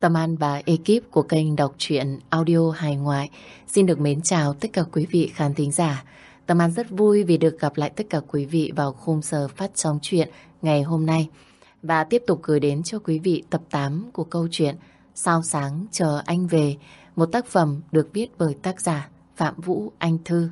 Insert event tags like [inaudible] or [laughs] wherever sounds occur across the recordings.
Tâm An và ekip của kênh đọc truyện audio hài ngoại xin được mến chào tất cả quý vị khán thính giả. Tâm An rất vui vì được gặp lại tất cả quý vị vào khung giờ phát sóng chuyện ngày hôm nay và tiếp tục gửi đến cho quý vị tập 8 của câu chuyện Sao sáng chờ anh về, một tác phẩm được viết bởi tác giả Phạm Vũ Anh Thư.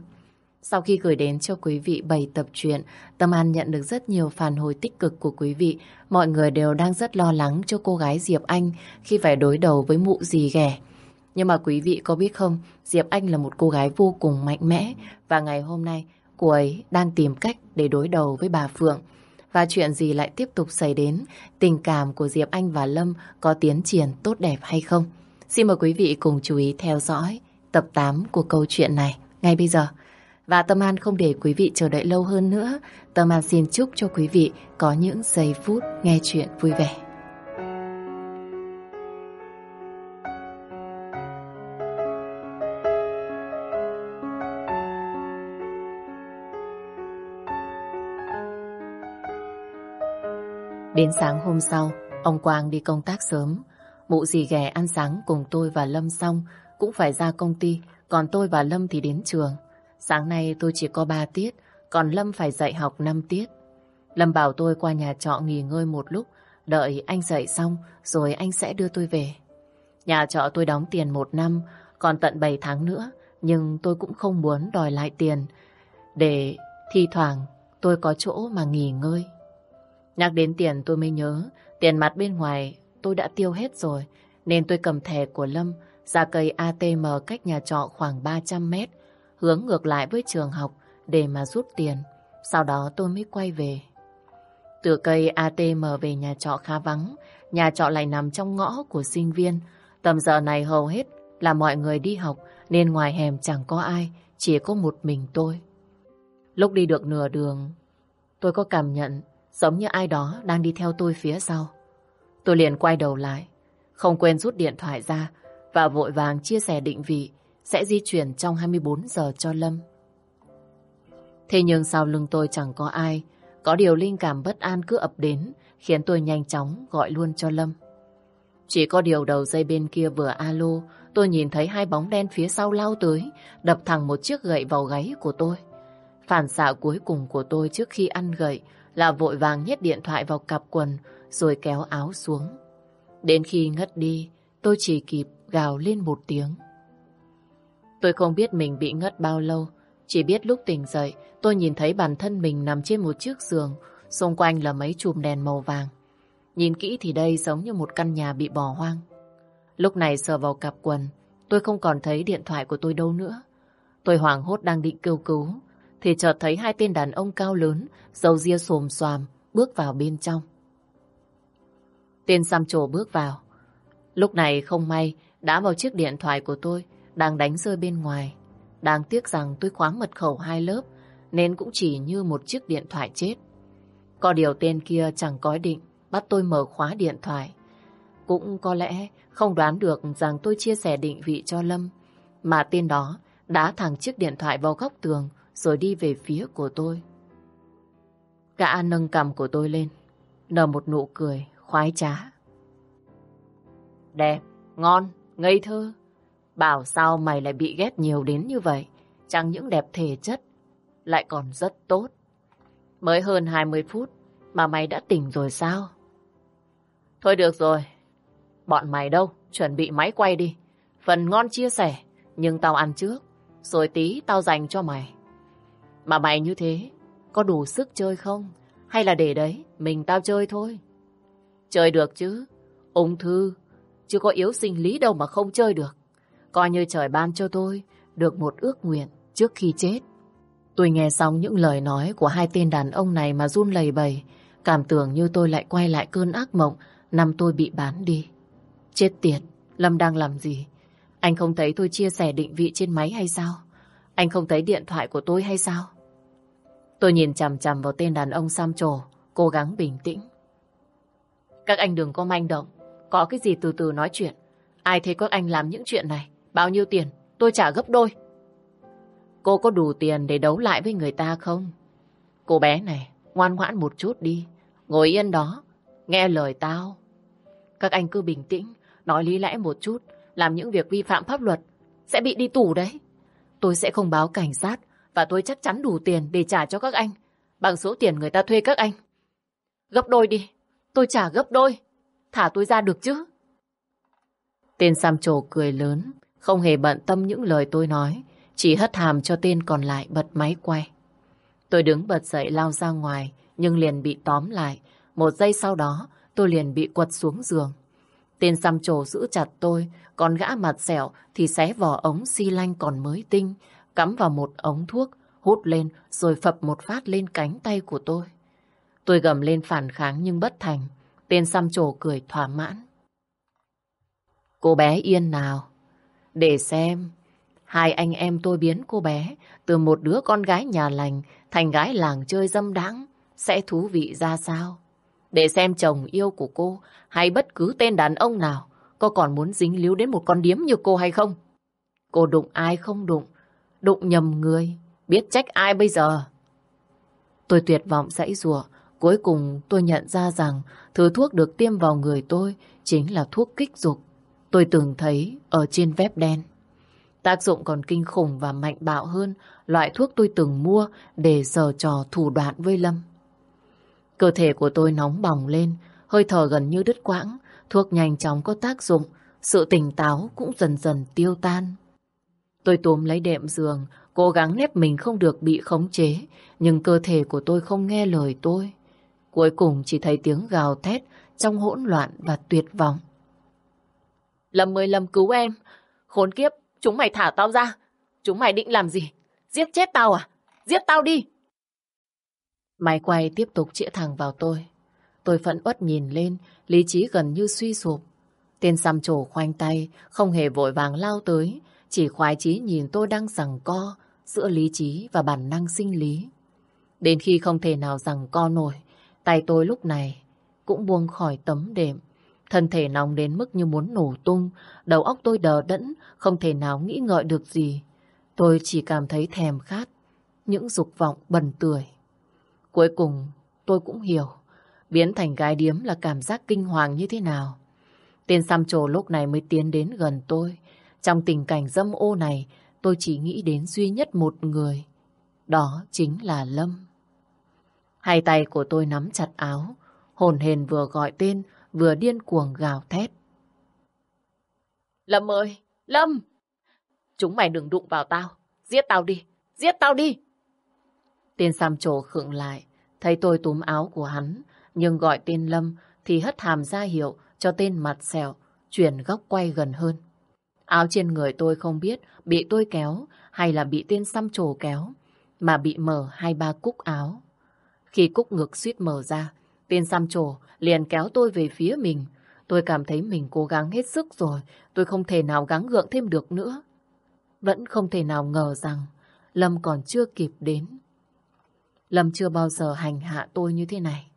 Sau khi gửi đến cho quý vị 7 tập truyện, Tâm An nhận được rất nhiều phản hồi tích cực của quý vị. Mọi người đều đang rất lo lắng cho cô gái Diệp Anh khi phải đối đầu với mụ gì ghẻ. Nhưng mà quý vị có biết không, Diệp Anh là một cô gái vô cùng mạnh mẽ và ngày hôm nay cô ấy đang tìm cách để đối đầu với bà Phượng. Và chuyện gì lại tiếp tục xảy đến? Tình cảm của Diệp Anh và Lâm có tiến triển tốt đẹp hay không? Xin mời quý vị cùng chú ý theo dõi tập 8 của câu chuyện này ngay bây giờ. Và Tâm An không để quý vị chờ đợi lâu hơn nữa. Tâm An xin chúc cho quý vị có những giây phút nghe chuyện vui vẻ. Đến sáng hôm sau, ông Quang đi công tác sớm. Mụ dì ghẻ ăn sáng cùng tôi và Lâm xong cũng phải ra công ty, còn tôi và Lâm thì đến trường. Sáng nay tôi chỉ có 3 tiết, còn Lâm phải dạy học 5 tiết. Lâm bảo tôi qua nhà trọ nghỉ ngơi một lúc, đợi anh dạy xong rồi anh sẽ đưa tôi về. Nhà trọ tôi đóng tiền một năm, còn tận 7 tháng nữa, nhưng tôi cũng không muốn đòi lại tiền để thi thoảng tôi có chỗ mà nghỉ ngơi. Nhắc đến tiền tôi mới nhớ, tiền mặt bên ngoài tôi đã tiêu hết rồi, nên tôi cầm thẻ của Lâm ra cây ATM cách nhà trọ khoảng 300 mét, hướng ngược lại với trường học để mà rút tiền. Sau đó tôi mới quay về. Từ cây ATM về nhà trọ khá vắng, nhà trọ lại nằm trong ngõ của sinh viên. Tầm giờ này hầu hết là mọi người đi học nên ngoài hẻm chẳng có ai, chỉ có một mình tôi. Lúc đi được nửa đường, tôi có cảm nhận giống như ai đó đang đi theo tôi phía sau. Tôi liền quay đầu lại, không quên rút điện thoại ra và vội vàng chia sẻ định vị sẽ di chuyển trong 24 giờ cho Lâm. Thế nhưng sau lưng tôi chẳng có ai, có điều linh cảm bất an cứ ập đến, khiến tôi nhanh chóng gọi luôn cho Lâm. Chỉ có điều đầu dây bên kia vừa alo, tôi nhìn thấy hai bóng đen phía sau lao tới, đập thẳng một chiếc gậy vào gáy của tôi. Phản xạ cuối cùng của tôi trước khi ăn gậy là vội vàng nhét điện thoại vào cặp quần rồi kéo áo xuống. Đến khi ngất đi, tôi chỉ kịp gào lên một tiếng. Tôi không biết mình bị ngất bao lâu, chỉ biết lúc tỉnh dậy tôi nhìn thấy bản thân mình nằm trên một chiếc giường, xung quanh là mấy chùm đèn màu vàng. Nhìn kỹ thì đây giống như một căn nhà bị bỏ hoang. Lúc này sờ vào cặp quần, tôi không còn thấy điện thoại của tôi đâu nữa. Tôi hoảng hốt đang định kêu cứu, thì chợt thấy hai tên đàn ông cao lớn, dầu ria xồm xoàm, bước vào bên trong. Tên xăm trổ bước vào. Lúc này không may, đã vào chiếc điện thoại của tôi, đang đánh rơi bên ngoài. Đáng tiếc rằng tôi khoáng mật khẩu hai lớp, nên cũng chỉ như một chiếc điện thoại chết. Có điều tên kia chẳng có định bắt tôi mở khóa điện thoại. Cũng có lẽ không đoán được rằng tôi chia sẻ định vị cho Lâm, mà tên đó đá thẳng chiếc điện thoại vào góc tường rồi đi về phía của tôi. Gã nâng cầm của tôi lên, nở một nụ cười khoái trá. Đẹp, ngon, ngây thơ. Bảo sao mày lại bị ghét nhiều đến như vậy? Chẳng những đẹp thể chất, lại còn rất tốt. Mới hơn 20 phút mà mày đã tỉnh rồi sao? Thôi được rồi, bọn mày đâu, chuẩn bị máy quay đi. Phần ngon chia sẻ, nhưng tao ăn trước, rồi tí tao dành cho mày. Mà mày như thế, có đủ sức chơi không? Hay là để đấy, mình tao chơi thôi? Chơi được chứ, ung thư, chứ có yếu sinh lý đâu mà không chơi được. Coi như trời ban cho tôi được một ước nguyện trước khi chết. Tôi nghe xong những lời nói của hai tên đàn ông này mà run lầy bầy, cảm tưởng như tôi lại quay lại cơn ác mộng năm tôi bị bán đi. Chết tiệt, Lâm đang làm gì? Anh không thấy tôi chia sẻ định vị trên máy hay sao? Anh không thấy điện thoại của tôi hay sao? Tôi nhìn chằm chằm vào tên đàn ông xăm trổ, cố gắng bình tĩnh. Các anh đừng có manh động, có cái gì từ từ nói chuyện. Ai thấy các anh làm những chuyện này, bao nhiêu tiền, tôi trả gấp đôi. Cô có đủ tiền để đấu lại với người ta không? Cô bé này, ngoan ngoãn một chút đi, ngồi yên đó, nghe lời tao. Các anh cứ bình tĩnh, Nói lý lẽ một chút, làm những việc vi phạm pháp luật, sẽ bị đi tù đấy. Tôi sẽ không báo cảnh sát và tôi chắc chắn đủ tiền để trả cho các anh bằng số tiền người ta thuê các anh. Gấp đôi đi, tôi trả gấp đôi. Thả tôi ra được chứ? Tên Sam trổ cười lớn, không hề bận tâm những lời tôi nói, chỉ hất hàm cho tên còn lại bật máy quay. Tôi đứng bật dậy lao ra ngoài, nhưng liền bị tóm lại. Một giây sau đó, tôi liền bị quật xuống giường. Tên xăm trổ giữ chặt tôi, còn gã mặt sẹo thì xé vỏ ống xi lanh còn mới tinh, cắm vào một ống thuốc, hút lên rồi phập một phát lên cánh tay của tôi. Tôi gầm lên phản kháng nhưng bất thành. Tên xăm trổ cười thỏa mãn. Cô bé yên nào. Để xem. Hai anh em tôi biến cô bé từ một đứa con gái nhà lành thành gái làng chơi dâm đãng sẽ thú vị ra sao. Để xem chồng yêu của cô hay bất cứ tên đàn ông nào có còn muốn dính líu đến một con điếm như cô hay không. Cô đụng ai không đụng, đụng nhầm người, biết trách ai bây giờ. Tôi tuyệt vọng dãy rủa cuối cùng tôi nhận ra rằng thứ thuốc được tiêm vào người tôi chính là thuốc kích dục. Tôi từng thấy ở trên web đen. Tác dụng còn kinh khủng và mạnh bạo hơn loại thuốc tôi từng mua để giở trò thủ đoạn với Lâm. Cơ thể của tôi nóng bỏng lên, hơi thở gần như đứt quãng, thuốc nhanh chóng có tác dụng, sự tỉnh táo cũng dần dần tiêu tan. Tôi túm lấy đệm giường, cố gắng nép mình không được bị khống chế, nhưng cơ thể của tôi không nghe lời tôi. Cuối cùng chỉ thấy tiếng gào thét trong hỗn loạn và tuyệt vọng. Lâm ơi Lâm cứu em, khốn kiếp, chúng mày thả tao ra, chúng mày định làm gì? Giết chết tao à? Giết tao đi! Máy quay tiếp tục chĩa thẳng vào tôi. Tôi phẫn uất nhìn lên, lý trí gần như suy sụp. Tên xăm trổ khoanh tay, không hề vội vàng lao tới, chỉ khoái chí nhìn tôi đang rằng co giữa lý trí và bản năng sinh lý. Đến khi không thể nào rằng co nổi, tay tôi lúc này cũng buông khỏi tấm đệm. Thân thể nóng đến mức như muốn nổ tung, đầu óc tôi đờ đẫn, không thể nào nghĩ ngợi được gì. Tôi chỉ cảm thấy thèm khát, những dục vọng bần tươi. Cuối cùng tôi cũng hiểu biến thành gái điếm là cảm giác kinh hoàng như thế nào. Tên xăm trồ lúc này mới tiến đến gần tôi. Trong tình cảnh dâm ô này, tôi chỉ nghĩ đến duy nhất một người. Đó chính là Lâm. Hai tay của tôi nắm chặt áo, hồn hền vừa gọi tên, vừa điên cuồng gào thét. Lâm ơi! Lâm! Chúng mày đừng đụng vào tao. Giết tao đi! Giết tao đi! Tên xăm trổ khựng lại, thấy tôi túm áo của hắn, nhưng gọi tên Lâm thì hất hàm ra hiệu cho tên mặt sẹo, chuyển góc quay gần hơn. Áo trên người tôi không biết bị tôi kéo hay là bị tên xăm trổ kéo, mà bị mở hai ba cúc áo. Khi cúc ngực suýt mở ra, tên xăm trổ liền kéo tôi về phía mình. Tôi cảm thấy mình cố gắng hết sức rồi, tôi không thể nào gắng gượng thêm được nữa. Vẫn không thể nào ngờ rằng Lâm còn chưa kịp đến. Lâm chưa bao giờ hành hạ tôi như thế này.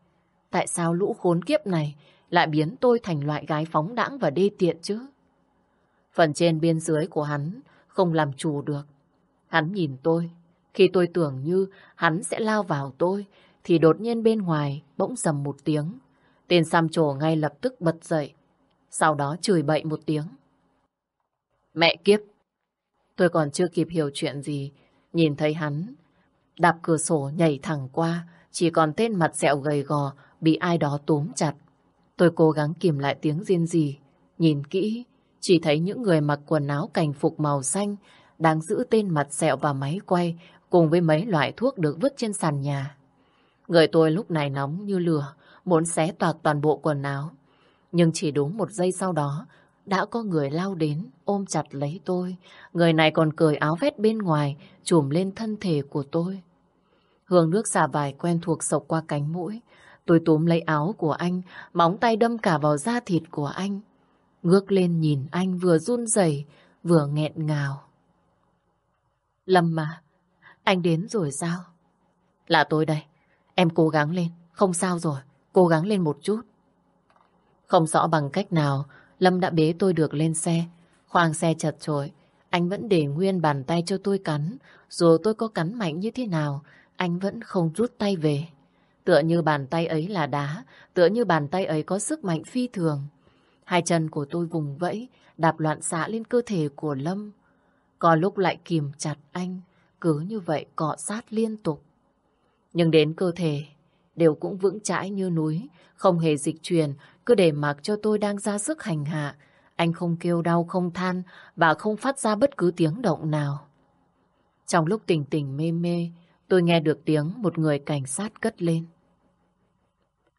Tại sao lũ khốn kiếp này lại biến tôi thành loại gái phóng đãng và đê tiện chứ? Phần trên bên dưới của hắn không làm chủ được. Hắn nhìn tôi. Khi tôi tưởng như hắn sẽ lao vào tôi, thì đột nhiên bên ngoài bỗng rầm một tiếng. Tên xăm trổ ngay lập tức bật dậy. Sau đó chửi bậy một tiếng. Mẹ kiếp! Tôi còn chưa kịp hiểu chuyện gì. Nhìn thấy hắn đạp cửa sổ nhảy thẳng qua, chỉ còn tên mặt sẹo gầy gò bị ai đó túm chặt. Tôi cố gắng kìm lại tiếng riêng gì, nhìn kỹ, chỉ thấy những người mặc quần áo cảnh phục màu xanh đang giữ tên mặt sẹo và máy quay cùng với mấy loại thuốc được vứt trên sàn nhà. Người tôi lúc này nóng như lửa, muốn xé toạc toàn bộ quần áo. Nhưng chỉ đúng một giây sau đó, đã có người lao đến, ôm chặt lấy tôi. Người này còn cởi áo vét bên ngoài, trùm lên thân thể của tôi. Hương nước xả vải quen thuộc sộc qua cánh mũi. Tôi túm lấy áo của anh, móng tay đâm cả vào da thịt của anh. Ngước lên nhìn anh vừa run rẩy vừa nghẹn ngào. Lâm mà, anh đến rồi sao? Là tôi đây. Em cố gắng lên, không sao rồi, cố gắng lên một chút. Không rõ bằng cách nào, Lâm đã bế tôi được lên xe. Khoang xe chật trội, anh vẫn để nguyên bàn tay cho tôi cắn, dù tôi có cắn mạnh như thế nào, anh vẫn không rút tay về. Tựa như bàn tay ấy là đá, tựa như bàn tay ấy có sức mạnh phi thường. Hai chân của tôi vùng vẫy, đạp loạn xạ lên cơ thể của Lâm. Có lúc lại kìm chặt anh, cứ như vậy cọ sát liên tục. Nhưng đến cơ thể, đều cũng vững chãi như núi, không hề dịch chuyển, cứ để mặc cho tôi đang ra sức hành hạ. Anh không kêu đau, không than và không phát ra bất cứ tiếng động nào. Trong lúc tỉnh tỉnh mê mê, tôi nghe được tiếng một người cảnh sát cất lên.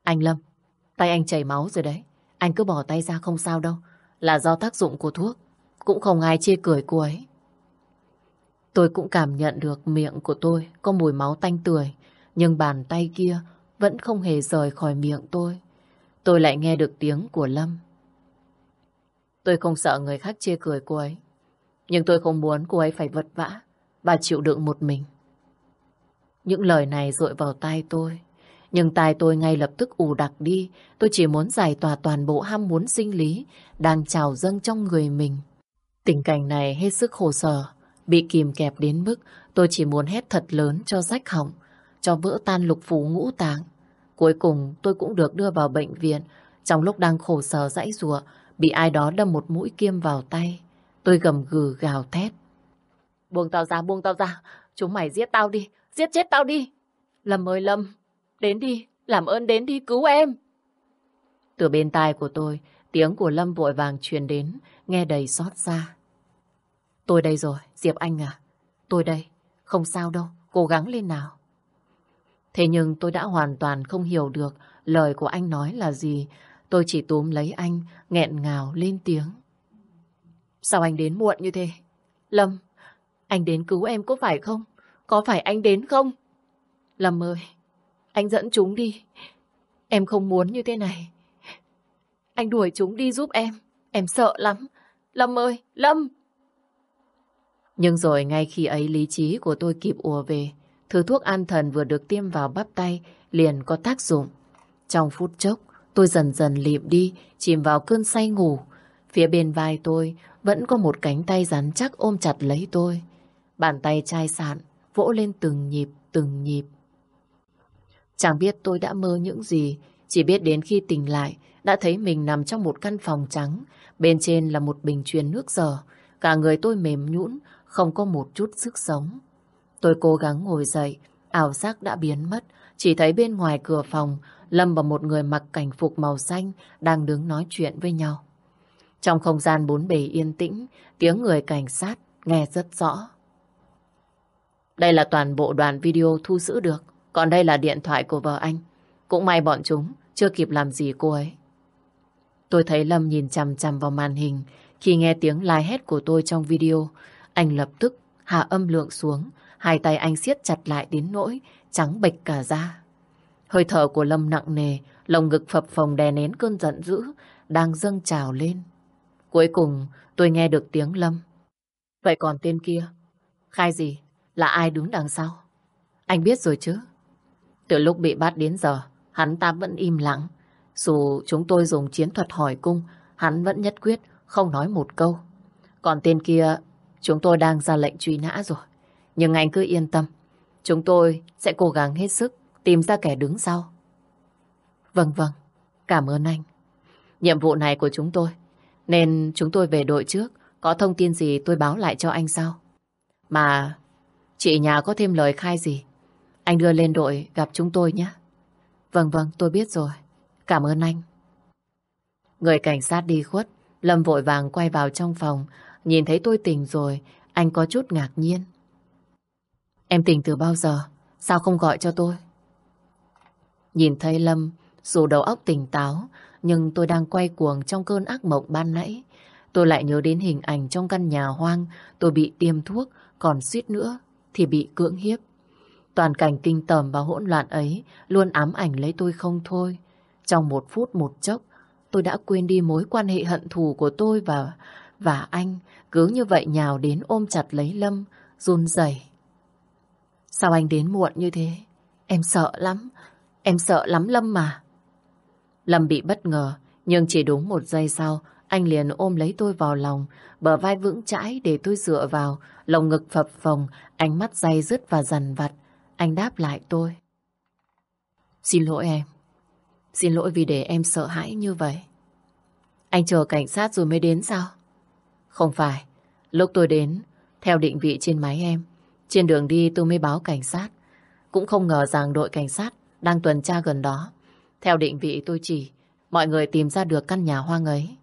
Anh Lâm, tay anh chảy máu rồi đấy. Anh cứ bỏ tay ra không sao đâu. Là do tác dụng của thuốc. Cũng không ai chê cười cô ấy. Tôi cũng cảm nhận được miệng của tôi có mùi máu tanh tươi. Nhưng bàn tay kia vẫn không hề rời khỏi miệng tôi. Tôi lại nghe được tiếng của Lâm. Tôi không sợ người khác chê cười cô ấy. Nhưng tôi không muốn cô ấy phải vật vã và chịu đựng một mình. Những lời này rội vào tai tôi. Nhưng tai tôi ngay lập tức ù đặc đi. Tôi chỉ muốn giải tỏa toàn bộ ham muốn sinh lý đang trào dâng trong người mình. Tình cảnh này hết sức khổ sở. Bị kìm kẹp đến mức tôi chỉ muốn hét thật lớn cho rách họng, cho vỡ tan lục phủ ngũ tạng. Cuối cùng tôi cũng được đưa vào bệnh viện. Trong lúc đang khổ sở dãy rùa, bị ai đó đâm một mũi kim vào tay. Tôi gầm gừ gào thét. Buông tao ra, buông tao ra. Chúng mày giết tao đi, giết chết tao đi. Lâm ơi Lâm, đến đi, làm ơn đến đi, cứu em. Từ bên tai của tôi, tiếng của Lâm vội vàng truyền đến, nghe đầy xót xa. Tôi đây rồi, Diệp Anh à. Tôi đây, không sao đâu, cố gắng lên nào. Thế nhưng tôi đã hoàn toàn không hiểu được lời của anh nói là gì. Tôi chỉ túm lấy anh, nghẹn ngào lên tiếng. Sao anh đến muộn như thế? Lâm, anh đến cứu em có phải không? Có phải anh đến không? Lâm ơi, anh dẫn chúng đi. Em không muốn như thế này. Anh đuổi chúng đi giúp em. Em sợ lắm. Lâm ơi, Lâm! Nhưng rồi ngay khi ấy lý trí của tôi kịp ùa về, thứ thuốc an thần vừa được tiêm vào bắp tay liền có tác dụng. Trong phút chốc, tôi dần dần lịm đi, chìm vào cơn say ngủ. Phía bên vai tôi vẫn có một cánh tay rắn chắc ôm chặt lấy tôi. Bàn tay chai sạn, vỗ lên từng nhịp, từng nhịp. Chẳng biết tôi đã mơ những gì, chỉ biết đến khi tỉnh lại, đã thấy mình nằm trong một căn phòng trắng, bên trên là một bình truyền nước dở. Cả người tôi mềm nhũn, không có một chút sức sống. Tôi cố gắng ngồi dậy, ảo giác đã biến mất, chỉ thấy bên ngoài cửa phòng, Lâm và một người mặc cảnh phục màu xanh đang đứng nói chuyện với nhau. Trong không gian bốn bề yên tĩnh, tiếng người cảnh sát nghe rất rõ. Đây là toàn bộ đoàn video thu giữ được, còn đây là điện thoại của vợ anh. Cũng may bọn chúng chưa kịp làm gì cô ấy. Tôi thấy Lâm nhìn chằm chằm vào màn hình khi nghe tiếng lai hét của tôi trong video. Anh lập tức hạ âm lượng xuống, hai tay anh siết chặt lại đến nỗi trắng bệch cả da. Hơi thở của Lâm nặng nề, lồng ngực phập phồng đè nén cơn giận dữ, đang dâng trào lên. Cuối cùng tôi nghe được tiếng Lâm. Vậy còn tên kia? Khai gì? Là ai đứng đằng sau? Anh biết rồi chứ? Từ lúc bị bắt đến giờ, hắn ta vẫn im lặng. Dù chúng tôi dùng chiến thuật hỏi cung, hắn vẫn nhất quyết không nói một câu. Còn tên kia, chúng tôi đang ra lệnh truy nã rồi. Nhưng anh cứ yên tâm, chúng tôi sẽ cố gắng hết sức tìm ra kẻ đứng sau. Vâng vâng, cảm ơn anh. Nhiệm vụ này của chúng tôi, nên chúng tôi về đội trước, có thông tin gì tôi báo lại cho anh sau. Mà chị nhà có thêm lời khai gì, anh đưa lên đội gặp chúng tôi nhé. Vâng vâng, tôi biết rồi. Cảm ơn anh. Người cảnh sát đi khuất, Lâm vội vàng quay vào trong phòng, nhìn thấy tôi tỉnh rồi, anh có chút ngạc nhiên. Em tỉnh từ bao giờ? Sao không gọi cho tôi? Nhìn thấy Lâm, dù đầu óc tỉnh táo, nhưng tôi đang quay cuồng trong cơn ác mộng ban nãy. Tôi lại nhớ đến hình ảnh trong căn nhà hoang, tôi bị tiêm thuốc, còn suýt nữa thì bị cưỡng hiếp. Toàn cảnh kinh tởm và hỗn loạn ấy luôn ám ảnh lấy tôi không thôi. Trong một phút một chốc, tôi đã quên đi mối quan hệ hận thù của tôi và và anh cứ như vậy nhào đến ôm chặt lấy Lâm, run rẩy. Sao anh đến muộn như thế? Em sợ lắm, em sợ lắm Lâm mà. Lâm bị bất ngờ, nhưng chỉ đúng một giây sau, anh liền ôm lấy tôi vào lòng, bờ vai vững chãi để tôi dựa vào, lồng ngực phập phồng, ánh mắt day dứt và dằn vặt. Anh đáp lại tôi. Xin lỗi em. Xin lỗi vì để em sợ hãi như vậy. Anh chờ cảnh sát rồi mới đến sao? Không phải. Lúc tôi đến, theo định vị trên máy em, trên đường đi tôi mới báo cảnh sát. Cũng không ngờ rằng đội cảnh sát đang tuần tra gần đó. Theo định vị tôi chỉ, mọi người tìm ra được căn nhà hoang ấy.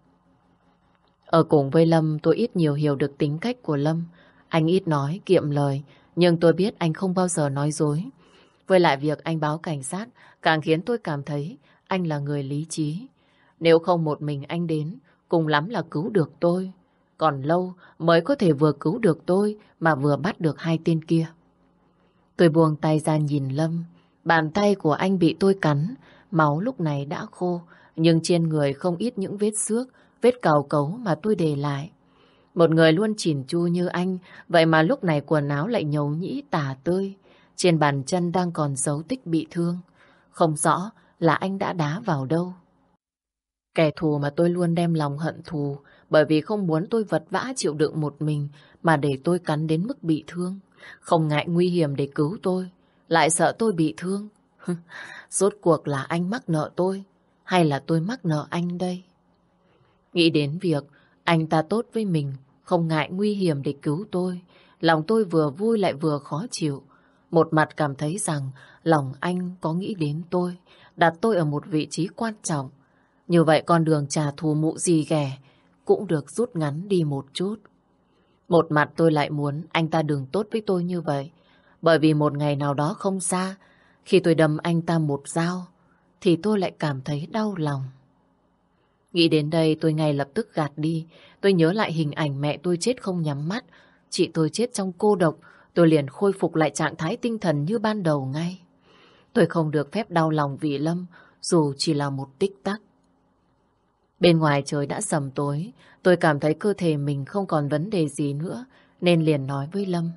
Ở cùng với Lâm tôi ít nhiều hiểu được tính cách của Lâm. Anh ít nói, kiệm lời, nhưng tôi biết anh không bao giờ nói dối. Với lại việc anh báo cảnh sát càng khiến tôi cảm thấy anh là người lý trí. Nếu không một mình anh đến, cùng lắm là cứu được tôi. Còn lâu mới có thể vừa cứu được tôi mà vừa bắt được hai tên kia. Tôi buông tay ra nhìn Lâm. Bàn tay của anh bị tôi cắn, máu lúc này đã khô, nhưng trên người không ít những vết xước, vết cào cấu mà tôi để lại. Một người luôn chỉn chu như anh, vậy mà lúc này quần áo lại nhầu nhĩ tả tơi. Trên bàn chân đang còn dấu tích bị thương. Không rõ là anh đã đá vào đâu. Kẻ thù mà tôi luôn đem lòng hận thù bởi vì không muốn tôi vật vã chịu đựng một mình mà để tôi cắn đến mức bị thương. Không ngại nguy hiểm để cứu tôi, lại sợ tôi bị thương. [laughs] Rốt cuộc là anh mắc nợ tôi hay là tôi mắc nợ anh đây? Nghĩ đến việc anh ta tốt với mình, không ngại nguy hiểm để cứu tôi. Lòng tôi vừa vui lại vừa khó chịu. Một mặt cảm thấy rằng lòng anh có nghĩ đến tôi, đặt tôi ở một vị trí quan trọng. Như vậy con đường trả thù mụ gì ghẻ cũng được rút ngắn đi một chút. Một mặt tôi lại muốn anh ta đừng tốt với tôi như vậy. Bởi vì một ngày nào đó không xa, khi tôi đâm anh ta một dao, thì tôi lại cảm thấy đau lòng. Nghĩ đến đây tôi ngay lập tức gạt đi. Tôi nhớ lại hình ảnh mẹ tôi chết không nhắm mắt. Chị tôi chết trong cô độc. Tôi liền khôi phục lại trạng thái tinh thần như ban đầu ngay. Tôi không được phép đau lòng vì Lâm, dù chỉ là một tích tắc. Bên ngoài trời đã sầm tối, tôi cảm thấy cơ thể mình không còn vấn đề gì nữa, nên liền nói với Lâm.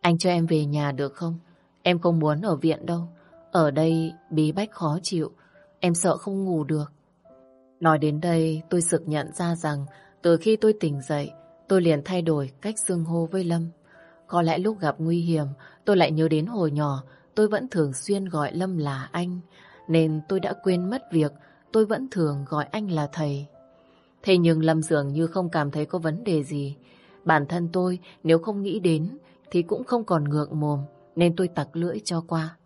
Anh cho em về nhà được không? Em không muốn ở viện đâu. Ở đây bí bách khó chịu, em sợ không ngủ được. Nói đến đây, tôi sực nhận ra rằng từ khi tôi tỉnh dậy, tôi liền thay đổi cách xưng hô với Lâm. Có lẽ lúc gặp nguy hiểm, tôi lại nhớ đến hồi nhỏ, tôi vẫn thường xuyên gọi Lâm là anh, nên tôi đã quên mất việc tôi vẫn thường gọi anh là thầy. Thế nhưng Lâm dường như không cảm thấy có vấn đề gì. Bản thân tôi, nếu không nghĩ đến, thì cũng không còn ngượng mồm, nên tôi tặc lưỡi cho qua.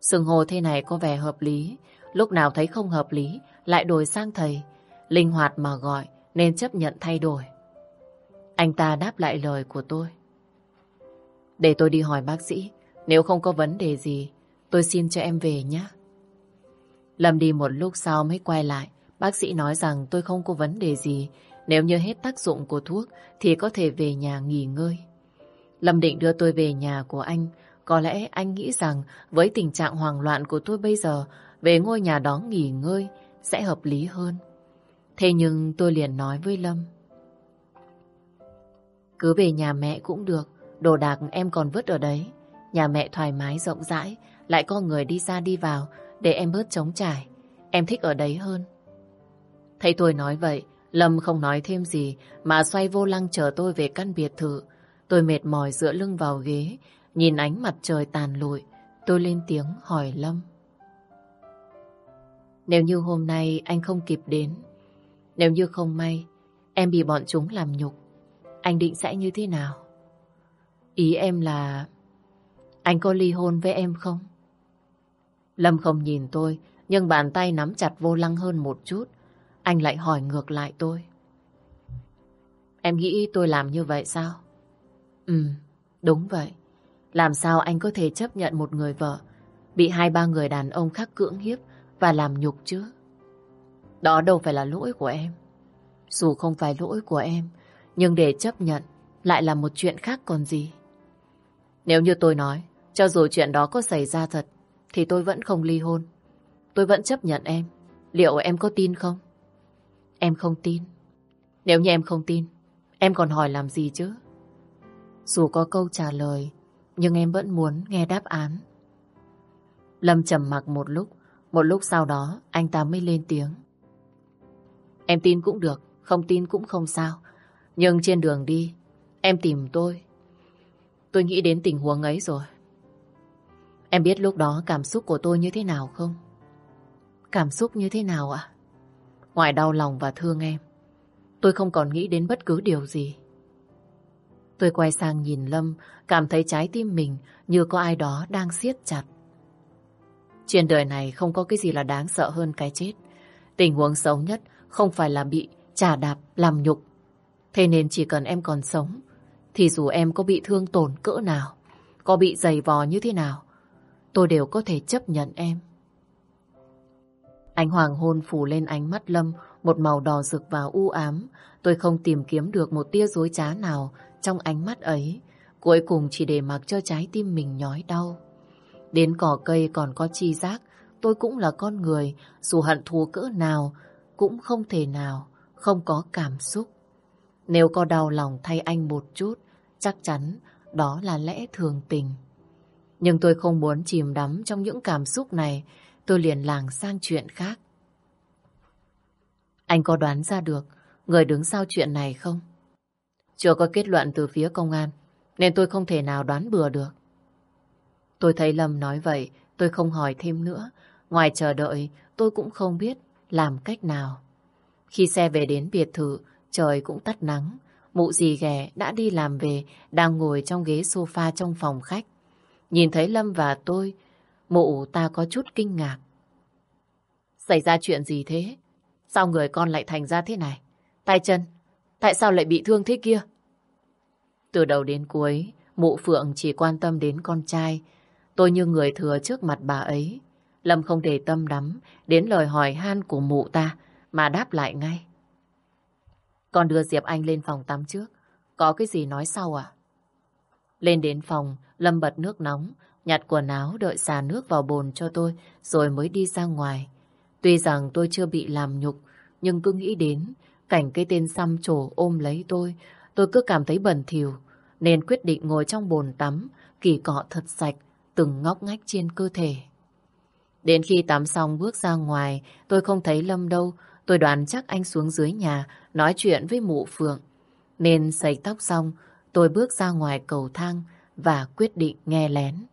Sừng hồ thế này có vẻ hợp lý. Lúc nào thấy không hợp lý, lại đổi sang thầy. Linh hoạt mà gọi, nên chấp nhận thay đổi. Anh ta đáp lại lời của tôi. Để tôi đi hỏi bác sĩ. Nếu không có vấn đề gì, tôi xin cho em về nhé. Lâm đi một lúc sau mới quay lại. Bác sĩ nói rằng tôi không có vấn đề gì. Nếu như hết tác dụng của thuốc thì có thể về nhà nghỉ ngơi. Lâm định đưa tôi về nhà của anh. Có lẽ anh nghĩ rằng với tình trạng hoang loạn của tôi bây giờ, về ngôi nhà đó nghỉ ngơi sẽ hợp lý hơn. Thế nhưng tôi liền nói với Lâm. Cứ về nhà mẹ cũng được, đồ đạc em còn vứt ở đấy. Nhà mẹ thoải mái rộng rãi, lại có người đi ra đi vào, để em bớt trống trải. Em thích ở đấy hơn. Thấy tôi nói vậy, Lâm không nói thêm gì mà xoay vô lăng chờ tôi về căn biệt thự. Tôi mệt mỏi dựa lưng vào ghế, nhìn ánh mặt trời tàn lụi. Tôi lên tiếng hỏi Lâm. Nếu như hôm nay anh không kịp đến, nếu như không may em bị bọn chúng làm nhục, anh định sẽ như thế nào? Ý em là anh có ly hôn với em không? Lâm không nhìn tôi, nhưng bàn tay nắm chặt vô lăng hơn một chút. Anh lại hỏi ngược lại tôi. Em nghĩ tôi làm như vậy sao? Ừ, đúng vậy. Làm sao anh có thể chấp nhận một người vợ bị hai ba người đàn ông khác cưỡng hiếp và làm nhục chứ? Đó đâu phải là lỗi của em. Dù không phải lỗi của em, nhưng để chấp nhận lại là một chuyện khác còn gì. Nếu như tôi nói, cho dù chuyện đó có xảy ra thật, thì tôi vẫn không ly hôn. Tôi vẫn chấp nhận em. Liệu em có tin không? Em không tin. Nếu như em không tin, em còn hỏi làm gì chứ? Dù có câu trả lời, nhưng em vẫn muốn nghe đáp án. Lâm trầm mặc một lúc, một lúc sau đó anh ta mới lên tiếng. Em tin cũng được, không tin cũng không sao. Nhưng trên đường đi, em tìm tôi. Tôi nghĩ đến tình huống ấy rồi. Em biết lúc đó cảm xúc của tôi như thế nào không? Cảm xúc như thế nào ạ? Ngoài đau lòng và thương em, tôi không còn nghĩ đến bất cứ điều gì. Tôi quay sang nhìn Lâm, cảm thấy trái tim mình như có ai đó đang siết chặt. Trên đời này không có cái gì là đáng sợ hơn cái chết. Tình huống xấu nhất không phải là bị trả đạp, làm nhục. Thế nên chỉ cần em còn sống, thì dù em có bị thương tổn cỡ nào, có bị dày vò như thế nào, tôi đều có thể chấp nhận em. Ánh hoàng hôn phủ lên ánh mắt Lâm, một màu đỏ rực và u ám. Tôi không tìm kiếm được một tia dối trá nào trong ánh mắt ấy. Cuối cùng chỉ để mặc cho trái tim mình nhói đau. Đến cỏ cây còn có chi giác, tôi cũng là con người, dù hận thù cỡ nào, cũng không thể nào không có cảm xúc. Nếu có đau lòng thay anh một chút, chắc chắn đó là lẽ thường tình. Nhưng tôi không muốn chìm đắm trong những cảm xúc này, tôi liền làng sang chuyện khác. Anh có đoán ra được người đứng sau chuyện này không? Chưa có kết luận từ phía công an, nên tôi không thể nào đoán bừa được. Tôi thấy Lâm nói vậy, tôi không hỏi thêm nữa. Ngoài chờ đợi, tôi cũng không biết làm cách nào. Khi xe về đến biệt thự, trời cũng tắt nắng. Mụ dì ghẻ đã đi làm về, đang ngồi trong ghế sofa trong phòng khách. Nhìn thấy Lâm và tôi, mụ ta có chút kinh ngạc. Xảy ra chuyện gì thế? Sao người con lại thành ra thế này? Tay chân, tại sao lại bị thương thế kia? Từ đầu đến cuối, mụ Phượng chỉ quan tâm đến con trai. Tôi như người thừa trước mặt bà ấy. Lâm không để tâm đắm đến lời hỏi han của mụ ta mà đáp lại ngay. Con đưa Diệp Anh lên phòng tắm trước. Có cái gì nói sau à? Lên đến phòng, Lâm bật nước nóng, nhặt quần áo đợi xà nước vào bồn cho tôi rồi mới đi ra ngoài. Tuy rằng tôi chưa bị làm nhục, nhưng cứ nghĩ đến cảnh cái tên xăm trổ ôm lấy tôi, tôi cứ cảm thấy bẩn thỉu nên quyết định ngồi trong bồn tắm, kỳ cọ thật sạch, từng ngóc ngách trên cơ thể. Đến khi tắm xong bước ra ngoài, tôi không thấy Lâm đâu, tôi đoán chắc anh xuống dưới nhà nói chuyện với mụ Phượng. Nên sấy tóc xong, tôi bước ra ngoài cầu thang và quyết định nghe lén.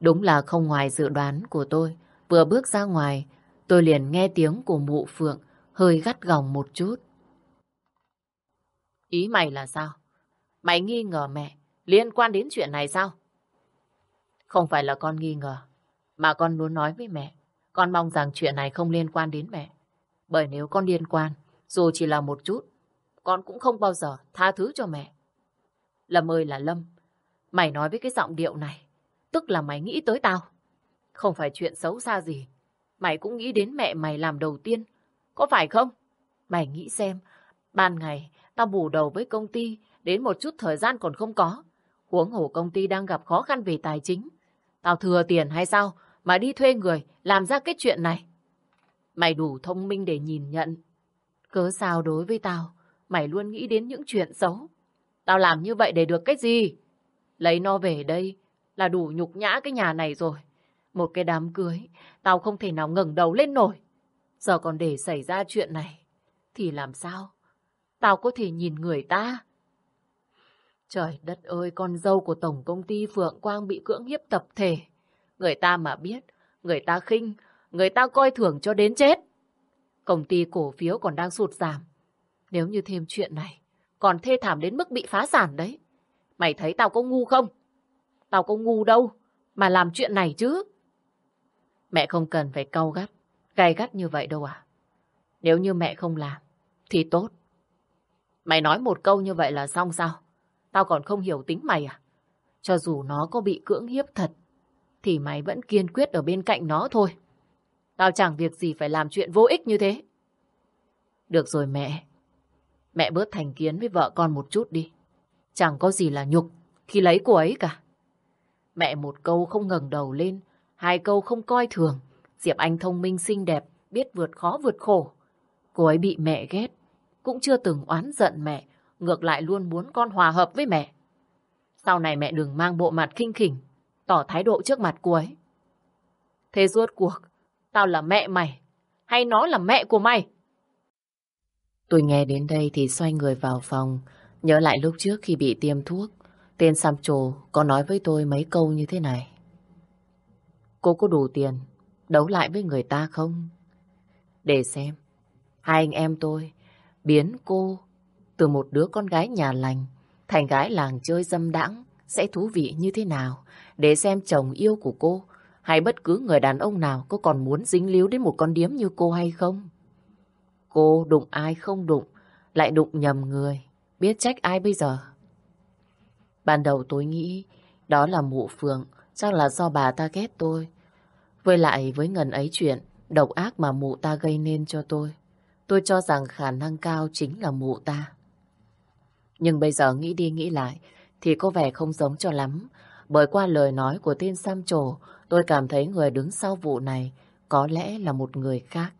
Đúng là không ngoài dự đoán của tôi, vừa bước ra ngoài, tôi liền nghe tiếng của mụ Phượng hơi gắt gỏng một chút. Ý mày là sao? Mày nghi ngờ mẹ liên quan đến chuyện này sao? Không phải là con nghi ngờ, mà con muốn nói với mẹ. Con mong rằng chuyện này không liên quan đến mẹ. Bởi nếu con liên quan, dù chỉ là một chút, con cũng không bao giờ tha thứ cho mẹ. Lâm ơi là Lâm, mày nói với cái giọng điệu này, tức là mày nghĩ tới tao. Không phải chuyện xấu xa gì, mày cũng nghĩ đến mẹ mày làm đầu tiên, có phải không? Mày nghĩ xem, ban ngày tao bù đầu với công ty, đến một chút thời gian còn không có. Huống hồ công ty đang gặp khó khăn về tài chính. Tao thừa tiền hay sao mà đi thuê người làm ra cái chuyện này? Mày đủ thông minh để nhìn nhận. Cớ sao đối với tao, mày luôn nghĩ đến những chuyện xấu. Tao làm như vậy để được cái gì? Lấy nó về đây là đủ nhục nhã cái nhà này rồi. Một cái đám cưới, tao không thể nào ngẩng đầu lên nổi. Giờ còn để xảy ra chuyện này, thì làm sao? Tao có thể nhìn người ta. Trời đất ơi, con dâu của Tổng Công ty Phượng Quang bị cưỡng hiếp tập thể. Người ta mà biết, người ta khinh, người ta coi thường cho đến chết. Công ty cổ phiếu còn đang sụt giảm. Nếu như thêm chuyện này, còn thê thảm đến mức bị phá sản đấy. Mày thấy tao có ngu không? Tao có ngu đâu mà làm chuyện này chứ. Mẹ không cần phải cau gắt, gay gắt như vậy đâu à. Nếu như mẹ không làm, thì tốt. Mày nói một câu như vậy là xong sao? Tao còn không hiểu tính mày à? Cho dù nó có bị cưỡng hiếp thật, thì mày vẫn kiên quyết ở bên cạnh nó thôi. Tao chẳng việc gì phải làm chuyện vô ích như thế. Được rồi mẹ. Mẹ bớt thành kiến với vợ con một chút đi. Chẳng có gì là nhục khi lấy cô ấy cả. Mẹ một câu không ngẩng đầu lên, hai câu không coi thường. Diệp Anh thông minh xinh đẹp, biết vượt khó vượt khổ. Cô ấy bị mẹ ghét, cũng chưa từng oán giận mẹ, ngược lại luôn muốn con hòa hợp với mẹ. Sau này mẹ đừng mang bộ mặt khinh khỉnh, tỏ thái độ trước mặt cô ấy. Thế rốt cuộc, tao là mẹ mày, hay nó là mẹ của mày? Tôi nghe đến đây thì xoay người vào phòng, nhớ lại lúc trước khi bị tiêm thuốc, tên Sam Trồ có nói với tôi mấy câu như thế này. Cô có đủ tiền đấu lại với người ta không? Để xem, Hai anh em tôi biến cô từ một đứa con gái nhà lành thành gái làng chơi dâm đãng sẽ thú vị như thế nào để xem chồng yêu của cô hay bất cứ người đàn ông nào có còn muốn dính líu đến một con điếm như cô hay không. Cô đụng ai không đụng, lại đụng nhầm người, biết trách ai bây giờ. Ban đầu tôi nghĩ đó là mụ phượng, chắc là do bà ta ghét tôi. Với lại với ngần ấy chuyện, độc ác mà mụ ta gây nên cho tôi. Tôi cho rằng khả năng cao chính là mụ ta. Nhưng bây giờ nghĩ đi nghĩ lại thì có vẻ không giống cho lắm. Bởi qua lời nói của tên Sam Trổ, tôi cảm thấy người đứng sau vụ này có lẽ là một người khác.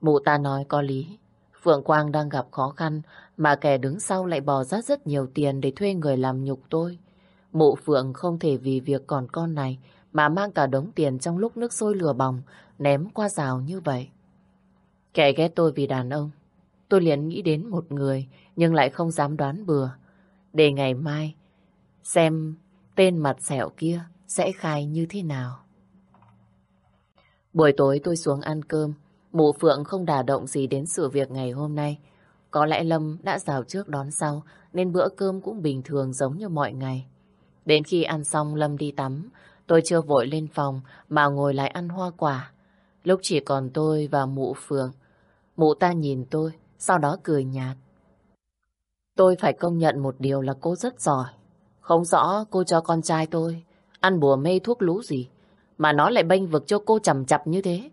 Mụ ta nói có lý. Phượng Quang đang gặp khó khăn, mà kẻ đứng sau lại bỏ ra rất nhiều tiền để thuê người làm nhục tôi. Mụ Phượng không thể vì việc còn con này mà mang cả đống tiền trong lúc nước sôi lửa bỏng, ném qua rào như vậy. Kẻ ghét tôi vì đàn ông. Tôi liền nghĩ đến một người, nhưng lại không dám đoán bừa. Để ngày mai, xem tên mặt sẹo kia sẽ khai như thế nào. Buổi tối tôi xuống ăn cơm. Mụ Phượng không đả động gì đến sự việc ngày hôm nay. Có lẽ Lâm đã rào trước đón sau nên bữa cơm cũng bình thường giống như mọi ngày. Đến khi ăn xong Lâm đi tắm, tôi chưa vội lên phòng mà ngồi lại ăn hoa quả. Lúc chỉ còn tôi và mụ Phượng, mụ ta nhìn tôi, sau đó cười nhạt. Tôi phải công nhận một điều là cô rất giỏi. Không rõ cô cho con trai tôi ăn bùa mê thuốc lú gì, mà nó lại bênh vực cho cô chầm chập như thế.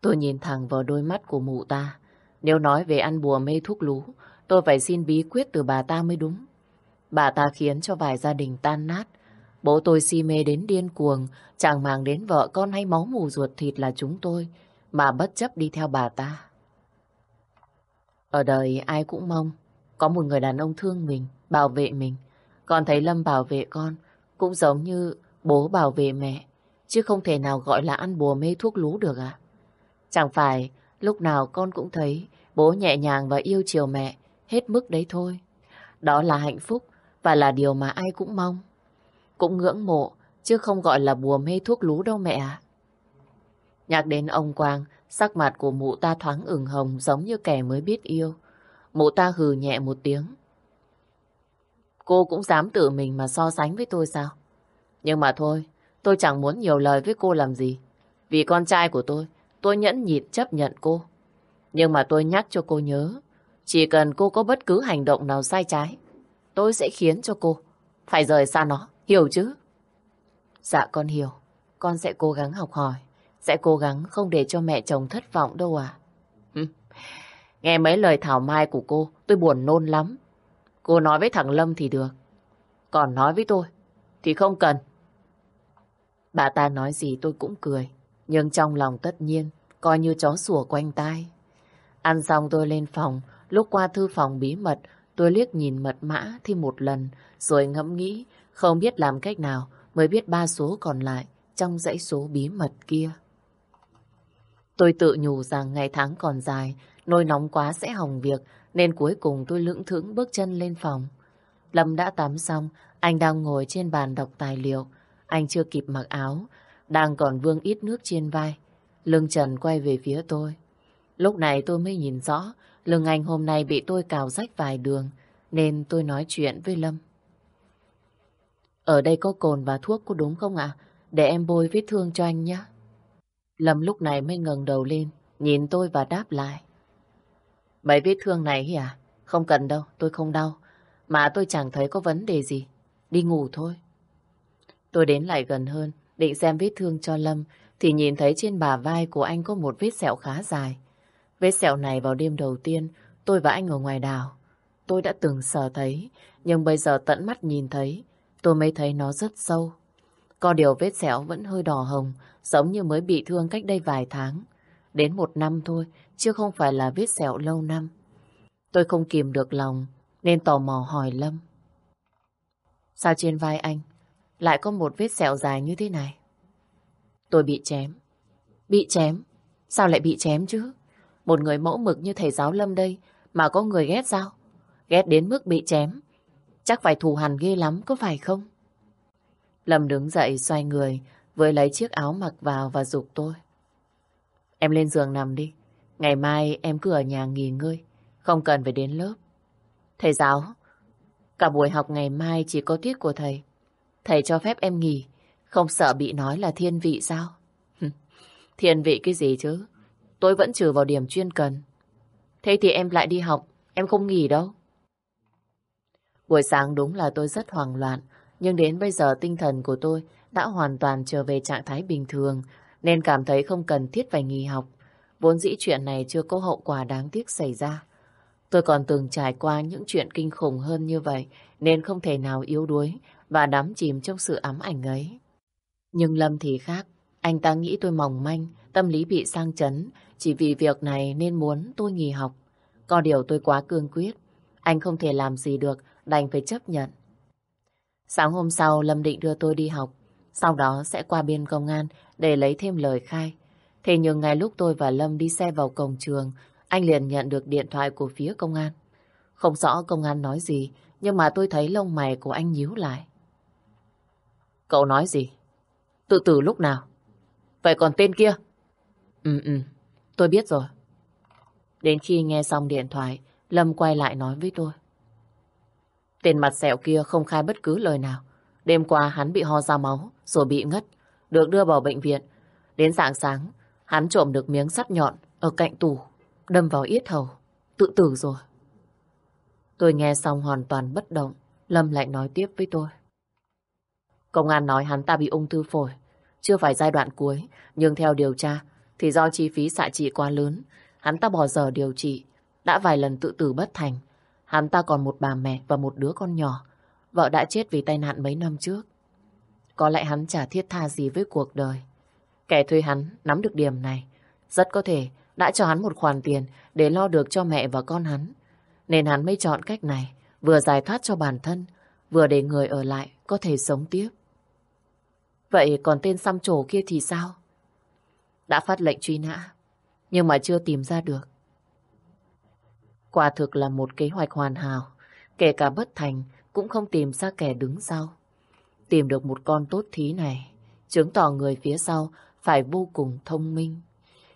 Tôi nhìn thẳng vào đôi mắt của mụ ta. Nếu nói về ăn bùa mê thuốc lú, tôi phải xin bí quyết từ bà ta mới đúng. Bà ta khiến cho vài gia đình tan nát. Bố tôi si mê đến điên cuồng, chẳng màng đến vợ con hay máu mù ruột thịt là chúng tôi, mà bất chấp đi theo bà ta. Ở đời ai cũng mong có một người đàn ông thương mình, bảo vệ mình. Còn thấy Lâm bảo vệ con cũng giống như bố bảo vệ mẹ, chứ không thể nào gọi là ăn bùa mê thuốc lú được à? Chẳng phải lúc nào con cũng thấy bố nhẹ nhàng và yêu chiều mẹ hết mức đấy thôi. Đó là hạnh phúc và là điều mà ai cũng mong. Cũng ngưỡng mộ, chứ không gọi là bùa mê thuốc lú đâu mẹ ạ. Nhạc đến ông Quang, sắc mặt của mụ ta thoáng ửng hồng giống như kẻ mới biết yêu. Mụ ta hừ nhẹ một tiếng. Cô cũng dám tự mình mà so sánh với tôi sao? Nhưng mà thôi, tôi chẳng muốn nhiều lời với cô làm gì. Vì con trai của tôi, tôi nhẫn nhịn chấp nhận cô. Nhưng mà tôi nhắc cho cô nhớ, chỉ cần cô có bất cứ hành động nào sai trái, tôi sẽ khiến cho cô phải rời xa nó, hiểu chứ? Dạ con hiểu, con sẽ cố gắng học hỏi, sẽ cố gắng không để cho mẹ chồng thất vọng đâu à. Nghe mấy lời thảo mai của cô, tôi buồn nôn lắm. Cô nói với thằng Lâm thì được, còn nói với tôi thì không cần. Bà ta nói gì tôi cũng cười, nhưng trong lòng tất nhiên coi như chó sủa quanh tai. Ăn xong tôi lên phòng, lúc qua thư phòng bí mật, tôi liếc nhìn mật mã thêm một lần, rồi ngẫm nghĩ, không biết làm cách nào mới biết ba số còn lại trong dãy số bí mật kia. Tôi tự nhủ rằng ngày tháng còn dài, nôi nóng quá sẽ hỏng việc, nên cuối cùng tôi lưỡng thững bước chân lên phòng. Lâm đã tắm xong, anh đang ngồi trên bàn đọc tài liệu. Anh chưa kịp mặc áo, đang còn vương ít nước trên vai. Lưng trần quay về phía tôi. Lúc này tôi mới nhìn rõ, lưng anh hôm nay bị tôi cào rách vài đường, nên tôi nói chuyện với Lâm. Ở đây có cồn và thuốc có đúng không ạ? Để em bôi vết thương cho anh nhé. Lâm lúc này mới ngẩng đầu lên, nhìn tôi và đáp lại. Mấy vết thương này à? Không cần đâu, tôi không đau. Mà tôi chẳng thấy có vấn đề gì. Đi ngủ thôi. Tôi đến lại gần hơn, định xem vết thương cho Lâm, thì nhìn thấy trên bả vai của anh có một vết sẹo khá dài. Vết sẹo này vào đêm đầu tiên, tôi và anh ở ngoài đảo. Tôi đã từng sờ thấy, nhưng bây giờ tận mắt nhìn thấy, tôi mới thấy nó rất sâu. Có điều vết sẹo vẫn hơi đỏ hồng, giống như mới bị thương cách đây vài tháng. Đến một năm thôi, chứ không phải là vết sẹo lâu năm. Tôi không kìm được lòng, nên tò mò hỏi Lâm. Sao trên vai anh lại có một vết sẹo dài như thế này? Tôi bị chém. Bị chém? Sao lại bị chém chứ? Một người mẫu mực như thầy giáo Lâm đây mà có người ghét sao? Ghét đến mức bị chém. Chắc phải thù hằn ghê lắm, có phải không? Lâm đứng dậy xoay người, với lấy chiếc áo mặc vào và dục tôi. Em lên giường nằm đi. Ngày mai em cứ ở nhà nghỉ ngơi, không cần phải đến lớp. Thầy giáo, cả buổi học ngày mai chỉ có tiết của thầy. Thầy cho phép em nghỉ, không sợ bị nói là thiên vị sao? thiên vị cái gì chứ? Tôi vẫn trừ vào điểm chuyên cần. Thế thì em lại đi học, em không nghỉ đâu. Buổi sáng đúng là tôi rất hoang loạn, nhưng đến bây giờ tinh thần của tôi đã hoàn toàn trở về trạng thái bình thường, nên cảm thấy không cần thiết phải nghỉ học. Vốn dĩ chuyện này chưa có hậu quả đáng tiếc xảy ra. Tôi còn từng trải qua những chuyện kinh khủng hơn như vậy, nên không thể nào yếu đuối và đắm chìm trong sự ám ảnh ấy. Nhưng Lâm thì khác, anh ta nghĩ tôi mỏng manh, tâm lý bị sang chấn, chỉ vì việc này nên muốn tôi nghỉ học. Có điều tôi quá cương quyết, anh không thể làm gì được, đành phải chấp nhận. Sáng hôm sau Lâm định đưa tôi đi học, sau đó sẽ qua biên công an để lấy thêm lời khai. Thế nhưng ngay lúc tôi và Lâm đi xe vào cổng trường, anh liền nhận được điện thoại của phía công an. Không rõ công an nói gì, nhưng mà tôi thấy lông mày của anh nhíu lại. Cậu nói gì? Tự tử lúc nào? Vậy còn tên kia? Ừ ừ, tôi biết rồi. Đến khi nghe xong điện thoại, Lâm quay lại nói với tôi. Tên mặt sẹo kia không khai bất cứ lời nào. Đêm qua hắn bị ho ra máu, rồi bị ngất, được đưa vào bệnh viện. Đến sáng sáng, hắn trộm được miếng sắt nhọn ở cạnh tủ, đâm vào yết hầu, tự tử rồi. Tôi nghe xong hoàn toàn bất động, Lâm lại nói tiếp với tôi. Công an nói hắn ta bị ung thư phổi, chưa phải giai đoạn cuối, nhưng theo điều tra thì do chi phí xạ trị quá lớn, hắn ta bỏ giờ điều trị, đã vài lần tự tử bất thành. Hắn ta còn một bà mẹ và một đứa con nhỏ, vợ đã chết vì tai nạn mấy năm trước. Có lẽ hắn chả thiết tha gì với cuộc đời. Kẻ thuê hắn nắm được điểm này, rất có thể đã cho hắn một khoản tiền để lo được cho mẹ và con hắn. Nên hắn mới chọn cách này, vừa giải thoát cho bản thân, vừa để người ở lại có thể sống tiếp. Vậy còn tên xăm trổ kia thì sao? Đã phát lệnh truy nã, nhưng mà chưa tìm ra được. Quả thực là một kế hoạch hoàn hảo, kể cả bất thành cũng không tìm ra kẻ đứng sau. Tìm được một con tốt thí này, chứng tỏ người phía sau phải vô cùng thông minh.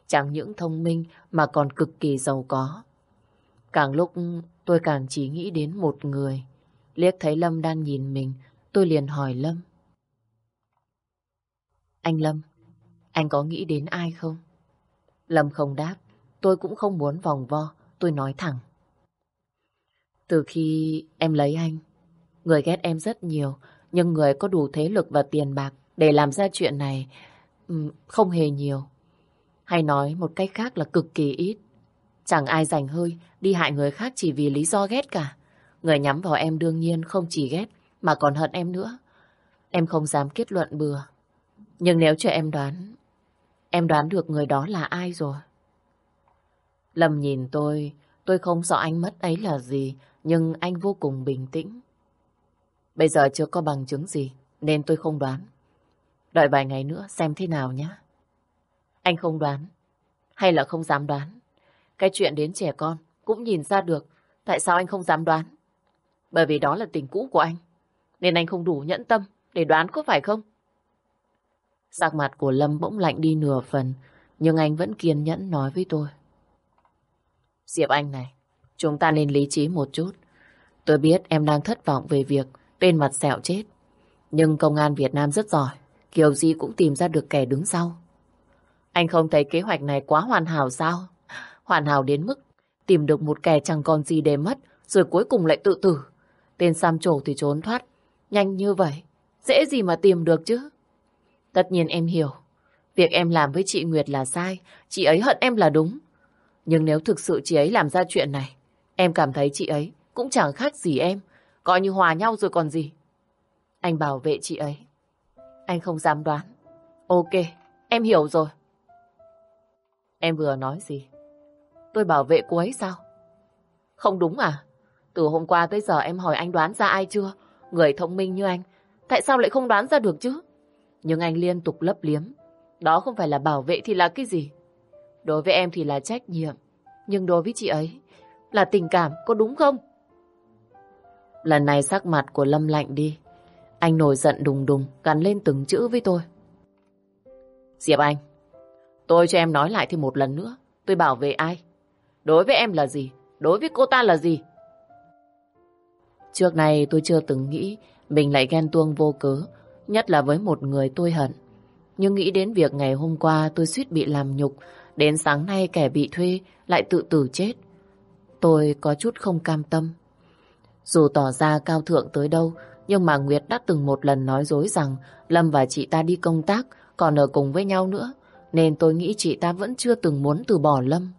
Chẳng những thông minh mà còn cực kỳ giàu có. Càng lúc tôi càng chỉ nghĩ đến một người. Liếc thấy Lâm đang nhìn mình, tôi liền hỏi Lâm. Anh Lâm, anh có nghĩ đến ai không? Lâm không đáp, tôi cũng không muốn vòng vo, tôi nói thẳng. Từ khi em lấy anh, người ghét em rất nhiều, nhưng người có đủ thế lực và tiền bạc để làm ra chuyện này không hề nhiều. Hay nói một cách khác là cực kỳ ít. Chẳng ai giành hơi đi hại người khác chỉ vì lý do ghét cả. Người nhắm vào em đương nhiên không chỉ ghét mà còn hận em nữa. Em không dám kết luận bừa. Nhưng nếu cho em đoán, em đoán được người đó là ai rồi. Lâm nhìn tôi, tôi không rõ anh mất ấy là gì, nhưng anh vô cùng bình tĩnh. Bây giờ chưa có bằng chứng gì, nên tôi không đoán. Đợi vài ngày nữa xem thế nào nhé. Anh không đoán, hay là không dám đoán. Cái chuyện đến trẻ con cũng nhìn ra được tại sao anh không dám đoán. Bởi vì đó là tình cũ của anh, nên anh không đủ nhẫn tâm để đoán có phải không? Sắc mặt của Lâm bỗng lạnh đi nửa phần, nhưng anh vẫn kiên nhẫn nói với tôi. Diệp Anh này, chúng ta nên lý trí một chút. Tôi biết em đang thất vọng về việc tên mặt sẹo chết. Nhưng công an Việt Nam rất giỏi, kiểu gì cũng tìm ra được kẻ đứng sau. Anh không thấy kế hoạch này quá hoàn hảo sao? Hoàn hảo đến mức tìm được một kẻ chẳng còn gì để mất, rồi cuối cùng lại tự tử. Tên Sam trổ thì trốn thoát. Nhanh như vậy, dễ gì mà tìm được chứ? Tất nhiên em hiểu. Việc em làm với chị Nguyệt là sai, chị ấy hận em là đúng. Nhưng nếu thực sự chị ấy làm ra chuyện này, em cảm thấy chị ấy cũng chẳng khác gì em. Coi như hòa nhau rồi còn gì. Anh bảo vệ chị ấy. Anh không dám đoán. Ok, em hiểu rồi. Em vừa nói gì? Tôi bảo vệ cô ấy sao? Không đúng à? Từ hôm qua tới giờ em hỏi anh đoán ra ai chưa? Người thông minh như anh, tại sao lại không đoán ra được chứ? Nhưng anh liên tục lấp liếm. Đó không phải là bảo vệ thì là cái gì? Đối với em thì là trách nhiệm. Nhưng đối với chị ấy là tình cảm, có đúng không? Lần này sắc mặt của Lâm lạnh đi. Anh nổi giận đùng đùng, gắn lên từng chữ với tôi. Diệp Anh, tôi cho em nói lại thêm một lần nữa. tôi bảo vệ ai? Đối với em là gì? Đối với cô ta là gì? Trước này tôi chưa từng nghĩ mình lại ghen tuông vô cớ, nhất là với một người tôi hận. Nhưng nghĩ đến việc ngày hôm qua tôi suýt bị làm nhục, đến sáng nay kẻ bị thuê lại tự tử chết. Tôi có chút không cam tâm. Dù tỏ ra cao thượng tới đâu, nhưng mà Nguyệt đã từng một lần nói dối rằng Lâm và chị ta đi công tác, còn ở cùng với nhau nữa. Nên tôi nghĩ chị ta vẫn chưa từng muốn từ bỏ Lâm.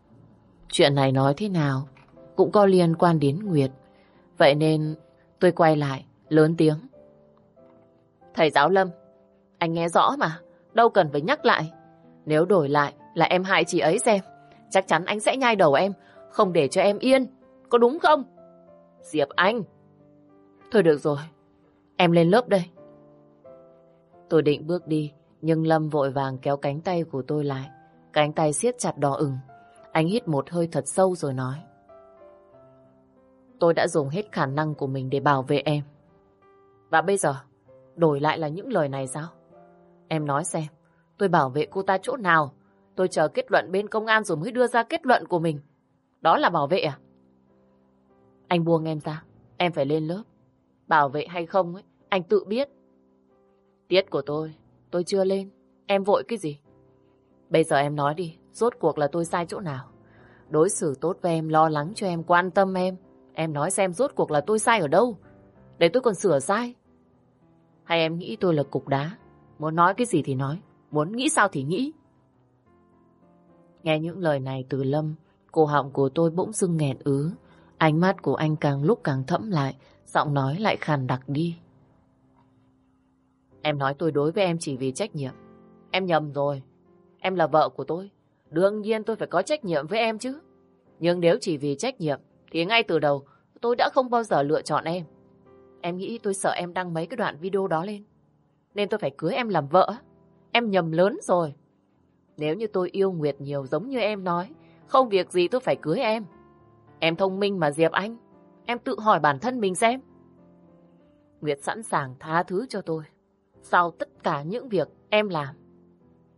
Chuyện này nói thế nào, cũng có liên quan đến Nguyệt. Vậy nên tôi quay lại, lớn tiếng. Thầy giáo Lâm, anh nghe rõ mà, đâu cần phải nhắc lại. Nếu đổi lại là em hại chị ấy xem, chắc chắn anh sẽ nhai đầu em, không để cho em yên. Có đúng không? Diệp Anh. Thôi được rồi, em lên lớp đây. Tôi định bước đi, nhưng Lâm vội vàng kéo cánh tay của tôi lại. Cánh tay siết chặt đỏ ửng. Anh hít một hơi thật sâu rồi nói. Tôi đã dùng hết khả năng của mình để bảo vệ em. Và bây giờ, đổi lại là những lời này sao? Em nói xem, tôi bảo vệ cô ta chỗ nào? Tôi chờ kết luận bên công an rồi mới đưa ra kết luận của mình. Đó là bảo vệ à? Anh buông em ra, em phải lên lớp. Bảo vệ hay không ấy, anh tự biết. Tiết của tôi, tôi chưa lên. Em vội cái gì? Bây giờ em nói đi, rốt cuộc là tôi sai chỗ nào? Đối xử tốt với em, lo lắng cho em, quan tâm em. Em nói xem rốt cuộc là tôi sai ở đâu? Để tôi còn sửa sai. Hay em nghĩ tôi là cục đá? Muốn nói cái gì thì nói, muốn nghĩ sao thì nghĩ. Nghe những lời này từ Lâm, cổ họng của tôi bỗng dưng nghẹn ứ. Ánh mắt của anh càng lúc càng thẫm lại, giọng nói lại khàn đặc đi. Em nói tôi đối với em chỉ vì trách nhiệm. Em nhầm rồi. Em là vợ của tôi. Đương nhiên tôi phải có trách nhiệm với em chứ. Nhưng nếu chỉ vì trách nhiệm, thì ngay từ đầu tôi đã không bao giờ lựa chọn em. Em nghĩ tôi sợ em đăng mấy cái đoạn video đó lên. Nên tôi phải cưới em làm vợ. Em nhầm lớn rồi. Nếu như tôi yêu Nguyệt nhiều giống như em nói, không việc gì tôi phải cưới em. Em thông minh mà Diệp Anh. Em tự hỏi bản thân mình xem. Nguyệt sẵn sàng tha thứ cho tôi. Sau tất cả những việc em làm.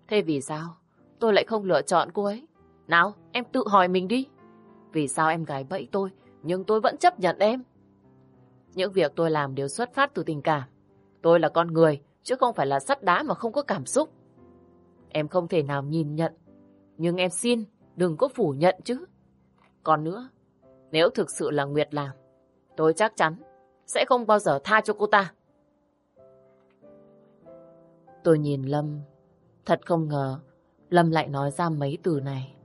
Thế vì sao tôi lại không lựa chọn cô ấy? Nào, em tự hỏi mình đi. Vì sao em gái bẫy tôi, nhưng tôi vẫn chấp nhận em? Những việc tôi làm đều xuất phát từ tình cảm. Tôi là con người, chứ không phải là sắt đá mà không có cảm xúc. Em không thể nào nhìn nhận, nhưng em xin đừng có phủ nhận chứ. Còn nữa, nếu thực sự là Nguyệt làm, tôi chắc chắn sẽ không bao giờ tha cho cô ta. Tôi nhìn Lâm, thật không ngờ Lâm lại nói ra mấy từ này.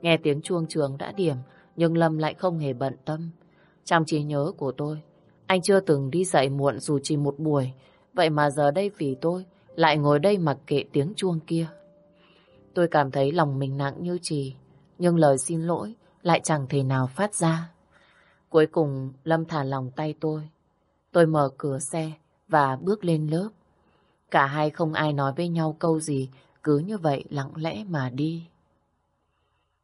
Nghe tiếng chuông trường đã điểm, nhưng Lâm lại không hề bận tâm. Trong trí nhớ của tôi, anh chưa từng đi dậy muộn dù chỉ một buổi, vậy mà giờ đây vì tôi lại ngồi đây mặc kệ tiếng chuông kia. Tôi cảm thấy lòng mình nặng như trì, nhưng lời xin lỗi lại chẳng thể nào phát ra. Cuối cùng Lâm thả lòng tay tôi. Tôi mở cửa xe và bước lên lớp. Cả hai không ai nói với nhau câu gì, cứ như vậy lặng lẽ mà đi.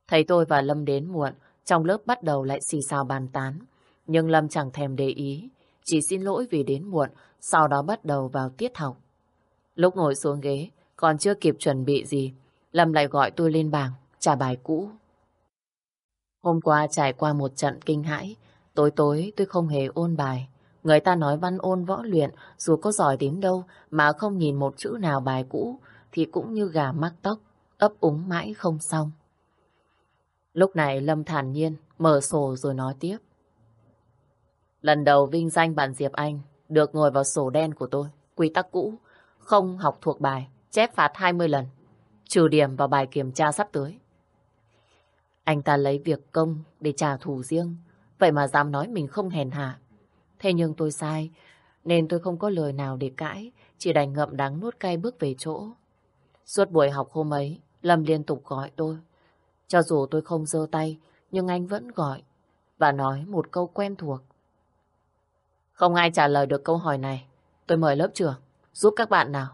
Thấy tôi và Lâm đến muộn, trong lớp bắt đầu lại xì xào bàn tán. Nhưng Lâm chẳng thèm để ý, chỉ xin lỗi vì đến muộn, sau đó bắt đầu vào tiết học. Lúc ngồi xuống ghế, còn chưa kịp chuẩn bị gì, Lâm lại gọi tôi lên bảng, trả bài cũ. Hôm qua trải qua một trận kinh hãi, tối tối tôi không hề ôn bài. Người ta nói văn ôn võ luyện, dù có giỏi đến đâu mà không nhìn một chữ nào bài cũ, thì cũng như gà mắc tóc, ấp úng mãi không xong. Lúc này Lâm thản nhiên, mở sổ rồi nói tiếp. Lần đầu vinh danh bạn Diệp Anh được ngồi vào sổ đen của tôi. Quy tắc cũ, không học thuộc bài, chép phạt 20 lần, trừ điểm vào bài kiểm tra sắp tới. Anh ta lấy việc công để trả thù riêng, vậy mà dám nói mình không hèn hạ. Thế nhưng tôi sai, nên tôi không có lời nào để cãi, chỉ đành ngậm đắng nuốt cay bước về chỗ. Suốt buổi học hôm ấy, Lâm liên tục gọi tôi. Cho dù tôi không giơ tay, nhưng anh vẫn gọi và nói một câu quen thuộc. Không ai trả lời được câu hỏi này. Tôi mời lớp trưởng, giúp các bạn nào.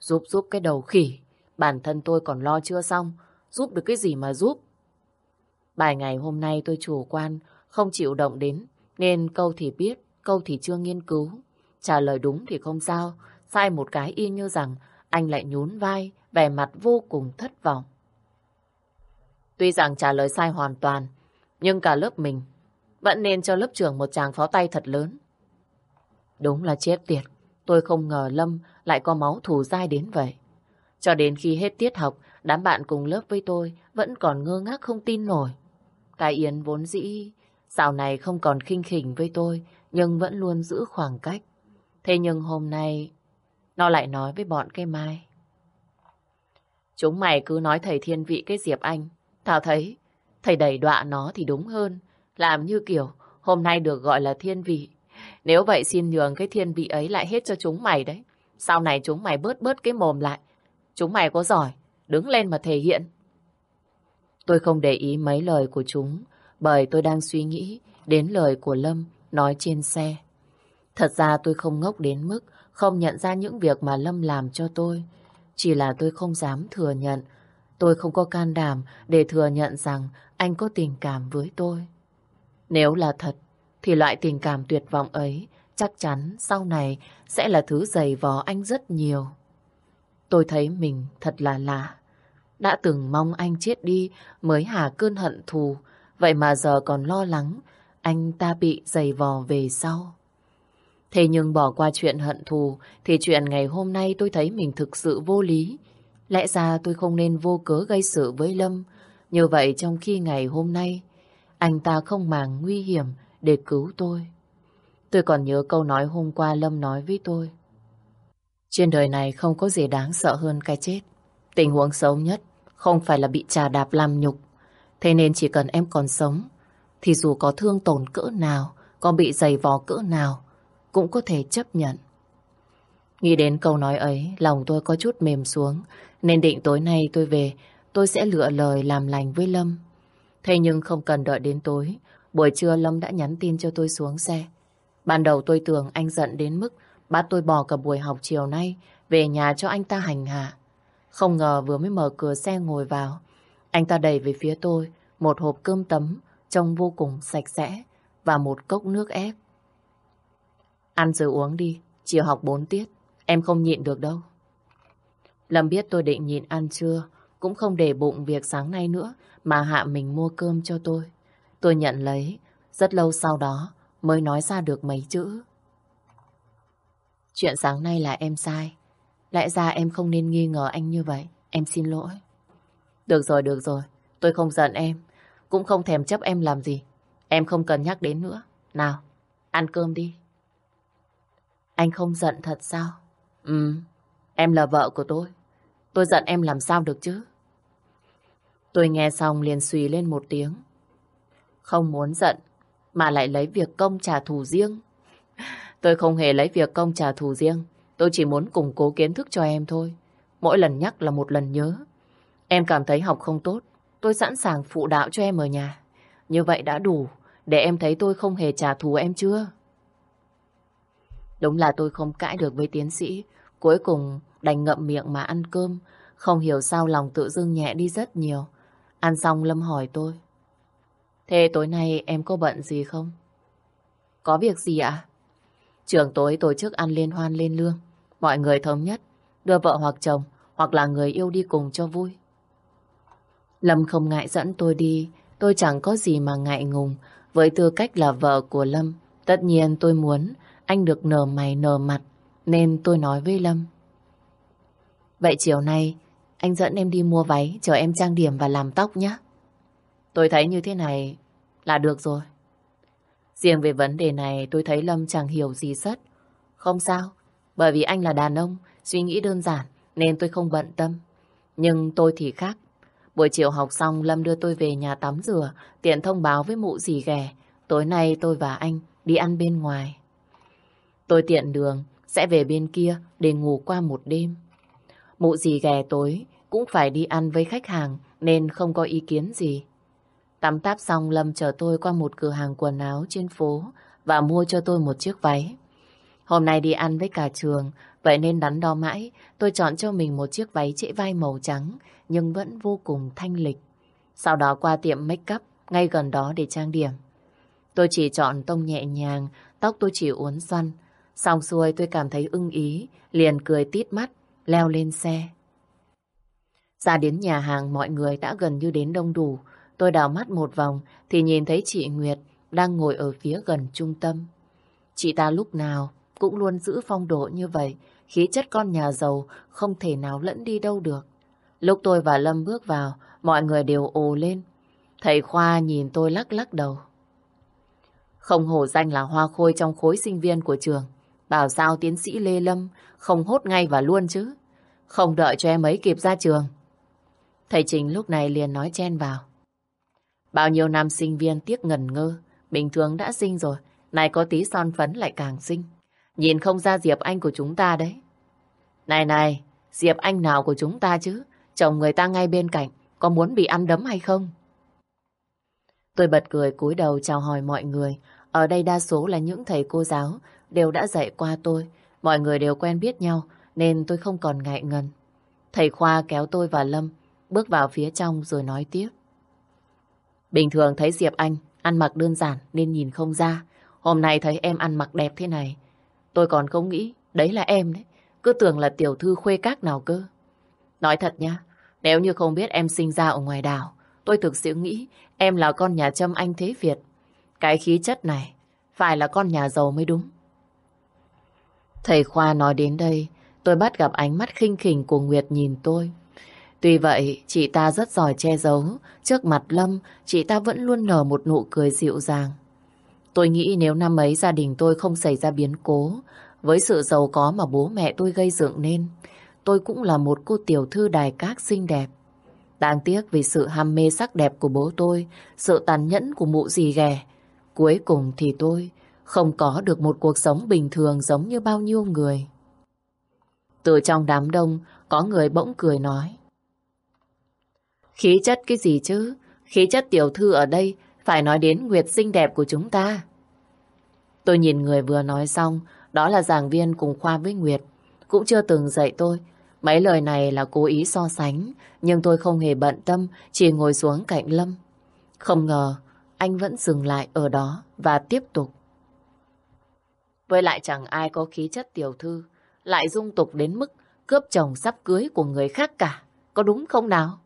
Giúp giúp cái đầu khỉ, bản thân tôi còn lo chưa xong, giúp được cái gì mà giúp. Bài ngày hôm nay tôi chủ quan, không chịu động đến, nên câu thì biết, câu thì chưa nghiên cứu. Trả lời đúng thì không sao, sai một cái y như rằng anh lại nhún vai, vẻ mặt vô cùng thất vọng. Tuy rằng trả lời sai hoàn toàn, nhưng cả lớp mình vẫn nên cho lớp trưởng một chàng pháo tay thật lớn. Đúng là chết tiệt, tôi không ngờ Lâm lại có máu thù dai đến vậy. Cho đến khi hết tiết học, đám bạn cùng lớp với tôi vẫn còn ngơ ngác không tin nổi. Cái Yến vốn dĩ, dạo này không còn khinh khỉnh với tôi, nhưng vẫn luôn giữ khoảng cách. Thế nhưng hôm nay, nó lại nói với bọn cái Mai. Chúng mày cứ nói thầy thiên vị cái Diệp Anh. tao thấy, thầy đẩy đọa nó thì đúng hơn. Làm như kiểu, hôm nay được gọi là thiên vị. Nếu vậy xin nhường cái thiên vị ấy lại hết cho chúng mày đấy. Sau này chúng mày bớt bớt cái mồm lại. Chúng mày có giỏi, đứng lên mà thể hiện. Tôi không để ý mấy lời của chúng, bởi tôi đang suy nghĩ đến lời của Lâm nói trên xe. Thật ra tôi không ngốc đến mức không nhận ra những việc mà Lâm làm cho tôi. Chỉ là tôi không dám thừa nhận. Tôi không có can đảm để thừa nhận rằng anh có tình cảm với tôi. Nếu là thật, thì loại tình cảm tuyệt vọng ấy chắc chắn sau này sẽ là thứ dày vò anh rất nhiều. Tôi thấy mình thật là lạ. Đã từng mong anh chết đi mới hả cơn hận thù, vậy mà giờ còn lo lắng anh ta bị dày vò về sau. Thế nhưng bỏ qua chuyện hận thù thì chuyện ngày hôm nay tôi thấy mình thực sự vô lý. Lẽ ra tôi không nên vô cớ gây sự với Lâm. Như vậy trong khi ngày hôm nay anh ta không màng nguy hiểm để cứu tôi. Tôi còn nhớ câu nói hôm qua Lâm nói với tôi. Trên đời này không có gì đáng sợ hơn cái chết. Tình huống xấu nhất không phải là bị trà đạp làm nhục. Thế nên chỉ cần em còn sống, thì dù có thương tổn cỡ nào, có bị dày vò cỡ nào, cũng có thể chấp nhận. Nghĩ đến câu nói ấy, lòng tôi có chút mềm xuống, nên định tối nay tôi về, tôi sẽ lựa lời làm lành với Lâm. Thế nhưng không cần đợi đến tối, buổi trưa Lâm đã nhắn tin cho tôi xuống xe. Ban đầu tôi tưởng anh giận đến mức bắt tôi bỏ cả buổi học chiều nay về nhà cho anh ta hành hạ. Không ngờ vừa mới mở cửa xe ngồi vào, anh ta đẩy về phía tôi một hộp cơm tấm trông vô cùng sạch sẽ và một cốc nước ép. Ăn rồi uống đi, chiều học 4 tiết, em không nhịn được đâu. Lâm biết tôi định nhịn ăn trưa, cũng không để bụng việc sáng nay nữa mà hạ mình mua cơm cho tôi. Tôi nhận lấy, rất lâu sau đó mới nói ra được mấy chữ. Chuyện sáng nay là em sai. Lẽ ra em không nên nghi ngờ anh như vậy. Em xin lỗi. Được rồi, được rồi. Tôi không giận em. Cũng không thèm chấp em làm gì. Em không cần nhắc đến nữa. Nào, ăn cơm đi. Anh không giận thật sao? Ừ, em là vợ của tôi. Tôi giận em làm sao được chứ? Tôi nghe xong liền suy lên một tiếng. Không muốn giận, mà lại lấy việc công trả thù riêng. Tôi không hề lấy việc công trả thù riêng. Tôi chỉ muốn củng cố kiến thức cho em thôi. Mỗi lần nhắc là một lần nhớ. Em cảm thấy học không tốt, tôi sẵn sàng phụ đạo cho em ở nhà. Như vậy đã đủ để em thấy tôi không hề trả thù em chưa? Đúng là tôi không cãi được với tiến sĩ. Cuối cùng đành ngậm miệng mà ăn cơm. Không hiểu sao lòng tự dưng nhẹ đi rất nhiều. Ăn xong Lâm hỏi tôi. Thế tối nay em có bận gì không? Có việc gì ạ? Trường tối tổ chức ăn liên hoan lên lương. Mọi người thống nhất đưa vợ hoặc chồng hoặc là người yêu đi cùng cho vui. Lâm không ngại dẫn tôi đi, tôi chẳng có gì mà ngại ngùng. Với tư cách là vợ của Lâm, tất nhiên tôi muốn anh được nở mày nở mặt, nên tôi nói với Lâm. Vậy chiều nay, anh dẫn em đi mua váy, chờ em trang điểm và làm tóc nhé. Tôi thấy như thế này là được rồi. Riêng về vấn đề này tôi thấy Lâm chẳng hiểu gì rất. Không sao, bởi vì anh là đàn ông, suy nghĩ đơn giản nên tôi không bận tâm. Nhưng tôi thì khác. Buổi chiều học xong Lâm đưa tôi về nhà tắm rửa, tiện thông báo với mụ dì ghẻ. Tối nay tôi và anh đi ăn bên ngoài. Tôi tiện đường, sẽ về bên kia để ngủ qua một đêm. Mụ gì ghè tối cũng phải đi ăn với khách hàng nên không có ý kiến gì. Tắm táp xong Lâm chở tôi qua một cửa hàng quần áo trên phố và mua cho tôi một chiếc váy. Hôm nay đi ăn với cả trường, vậy nên đắn đo mãi, tôi chọn cho mình một chiếc váy trễ vai màu trắng, nhưng vẫn vô cùng thanh lịch. Sau đó qua tiệm make up ngay gần đó để trang điểm. Tôi chỉ chọn tông nhẹ nhàng, tóc tôi chỉ uốn xoăn. Xong xuôi tôi cảm thấy ưng ý, liền cười tít mắt, leo lên xe. Ra đến nhà hàng mọi người đã gần như đến đông đủ. Tôi đào mắt một vòng thì nhìn thấy chị Nguyệt đang ngồi ở phía gần trung tâm. Chị ta lúc nào cũng luôn giữ phong độ như vậy, khí chất con nhà giàu không thể nào lẫn đi đâu được. Lúc tôi và Lâm bước vào, mọi người đều ồ lên. Thầy Khoa nhìn tôi lắc lắc đầu. Không hổ danh là hoa khôi trong khối sinh viên của trường. Bảo sao tiến sĩ Lê Lâm không hốt ngay và luôn chứ. Không đợi cho em ấy kịp ra trường. Thầy Trình lúc này liền nói chen vào. Bao nhiêu năm sinh viên tiếc ngần ngơ. Bình thường đã sinh rồi. Này có tí son phấn lại càng xinh. Nhìn không ra Diệp Anh của chúng ta đấy. Này này, Diệp Anh nào của chúng ta chứ? Chồng người ta ngay bên cạnh. Có muốn bị ăn đấm hay không? Tôi bật cười cúi đầu chào hỏi mọi người. Ở đây đa số là những thầy cô giáo đều đã dạy qua tôi. Mọi người đều quen biết nhau nên tôi không còn ngại ngần. Thầy Khoa kéo tôi và Lâm bước vào phía trong rồi nói tiếp. Bình thường thấy Diệp Anh ăn mặc đơn giản nên nhìn không ra. Hôm nay thấy em ăn mặc đẹp thế này. Tôi còn không nghĩ đấy là em đấy. Cứ tưởng là tiểu thư khuê các nào cơ. Nói thật nhá, nếu như không biết em sinh ra ở ngoài đảo, tôi thực sự nghĩ em là con nhà châm Anh Thế Việt. Cái khí chất này phải là con nhà giàu mới đúng. Thầy Khoa nói đến đây, tôi bắt gặp ánh mắt khinh khỉnh của Nguyệt nhìn tôi. Tuy vậy, chị ta rất giỏi che giấu. Trước mặt Lâm, chị ta vẫn luôn nở một nụ cười dịu dàng. Tôi nghĩ nếu năm ấy gia đình tôi không xảy ra biến cố, với sự giàu có mà bố mẹ tôi gây dựng nên, tôi cũng là một cô tiểu thư đài các xinh đẹp. Đáng tiếc vì sự ham mê sắc đẹp của bố tôi, sự tàn nhẫn của mụ dì ghẻ. Cuối cùng thì tôi không có được một cuộc sống bình thường giống như bao nhiêu người. Từ trong đám đông, có người bỗng cười nói. Khí chất cái gì chứ? Khí chất tiểu thư ở đây phải nói đến Nguyệt xinh đẹp của chúng ta. Tôi nhìn người vừa nói xong, đó là giảng viên cùng khoa với Nguyệt. Cũng chưa từng dạy tôi. Mấy lời này là cố ý so sánh, nhưng tôi không hề bận tâm, chỉ ngồi xuống cạnh Lâm. Không ngờ, anh vẫn dừng lại ở đó và tiếp tục. Với lại chẳng ai có khí chất tiểu thư, lại dung tục đến mức cướp chồng sắp cưới của người khác cả. Có đúng không nào?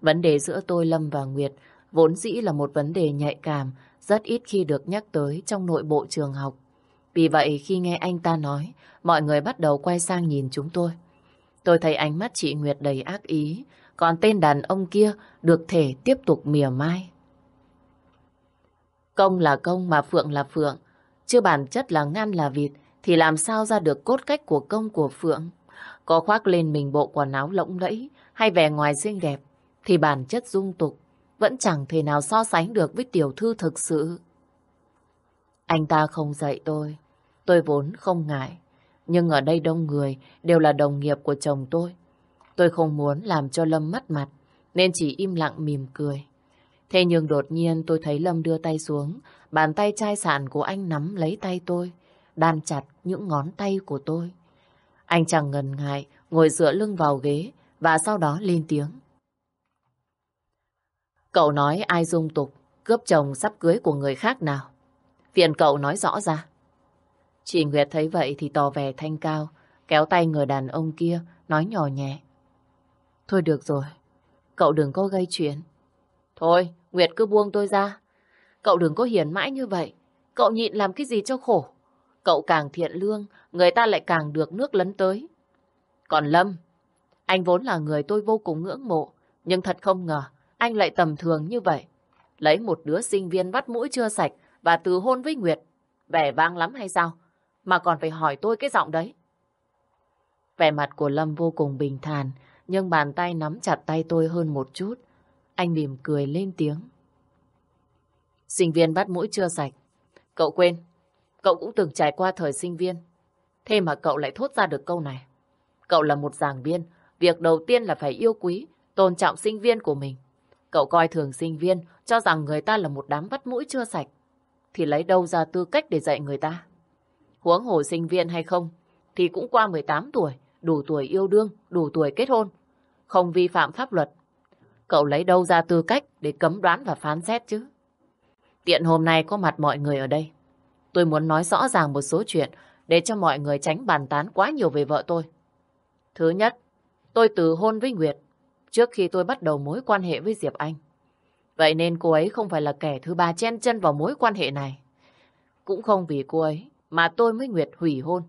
Vấn đề giữa tôi, Lâm và Nguyệt vốn dĩ là một vấn đề nhạy cảm, rất ít khi được nhắc tới trong nội bộ trường học. Vì vậy khi nghe anh ta nói, mọi người bắt đầu quay sang nhìn chúng tôi. Tôi thấy ánh mắt chị Nguyệt đầy ác ý, còn tên đàn ông kia được thể tiếp tục mỉa mai. Công là công mà Phượng là Phượng, chưa bản chất là ngăn là vịt, thì làm sao ra được cốt cách của công của Phượng. Có khoác lên mình bộ quần áo lộng lẫy hay vẻ ngoài xinh đẹp, thì bản chất dung tục vẫn chẳng thể nào so sánh được với tiểu thư thực sự. Anh ta không dạy tôi, tôi vốn không ngại. Nhưng ở đây đông người đều là đồng nghiệp của chồng tôi. Tôi không muốn làm cho Lâm mất mặt, nên chỉ im lặng mỉm cười. Thế nhưng đột nhiên tôi thấy Lâm đưa tay xuống, bàn tay chai sạn của anh nắm lấy tay tôi, đan chặt những ngón tay của tôi. Anh chẳng ngần ngại, ngồi dựa lưng vào ghế và sau đó lên tiếng. Cậu nói ai dung tục, cướp chồng sắp cưới của người khác nào? Phiền cậu nói rõ ra. Chị Nguyệt thấy vậy thì tỏ vẻ thanh cao, kéo tay người đàn ông kia, nói nhỏ nhẹ. Thôi được rồi, cậu đừng có gây chuyện. Thôi, Nguyệt cứ buông tôi ra. Cậu đừng có hiền mãi như vậy. Cậu nhịn làm cái gì cho khổ. Cậu càng thiện lương, người ta lại càng được nước lấn tới. Còn Lâm, anh vốn là người tôi vô cùng ngưỡng mộ, nhưng thật không ngờ anh lại tầm thường như vậy. Lấy một đứa sinh viên bắt mũi chưa sạch và từ hôn với Nguyệt. Vẻ vang lắm hay sao? Mà còn phải hỏi tôi cái giọng đấy. Vẻ mặt của Lâm vô cùng bình thản, nhưng bàn tay nắm chặt tay tôi hơn một chút. Anh mỉm cười lên tiếng. Sinh viên bắt mũi chưa sạch. Cậu quên, cậu cũng từng trải qua thời sinh viên. Thế mà cậu lại thốt ra được câu này. Cậu là một giảng viên, việc đầu tiên là phải yêu quý, tôn trọng sinh viên của mình. Cậu coi thường sinh viên, cho rằng người ta là một đám bắt mũi chưa sạch. Thì lấy đâu ra tư cách để dạy người ta? Huống hồ sinh viên hay không, thì cũng qua 18 tuổi, đủ tuổi yêu đương, đủ tuổi kết hôn. Không vi phạm pháp luật. Cậu lấy đâu ra tư cách để cấm đoán và phán xét chứ? Tiện hôm nay có mặt mọi người ở đây. Tôi muốn nói rõ ràng một số chuyện để cho mọi người tránh bàn tán quá nhiều về vợ tôi. Thứ nhất, tôi từ hôn với Nguyệt trước khi tôi bắt đầu mối quan hệ với Diệp Anh. Vậy nên cô ấy không phải là kẻ thứ ba chen chân vào mối quan hệ này. Cũng không vì cô ấy mà tôi mới Nguyệt hủy hôn.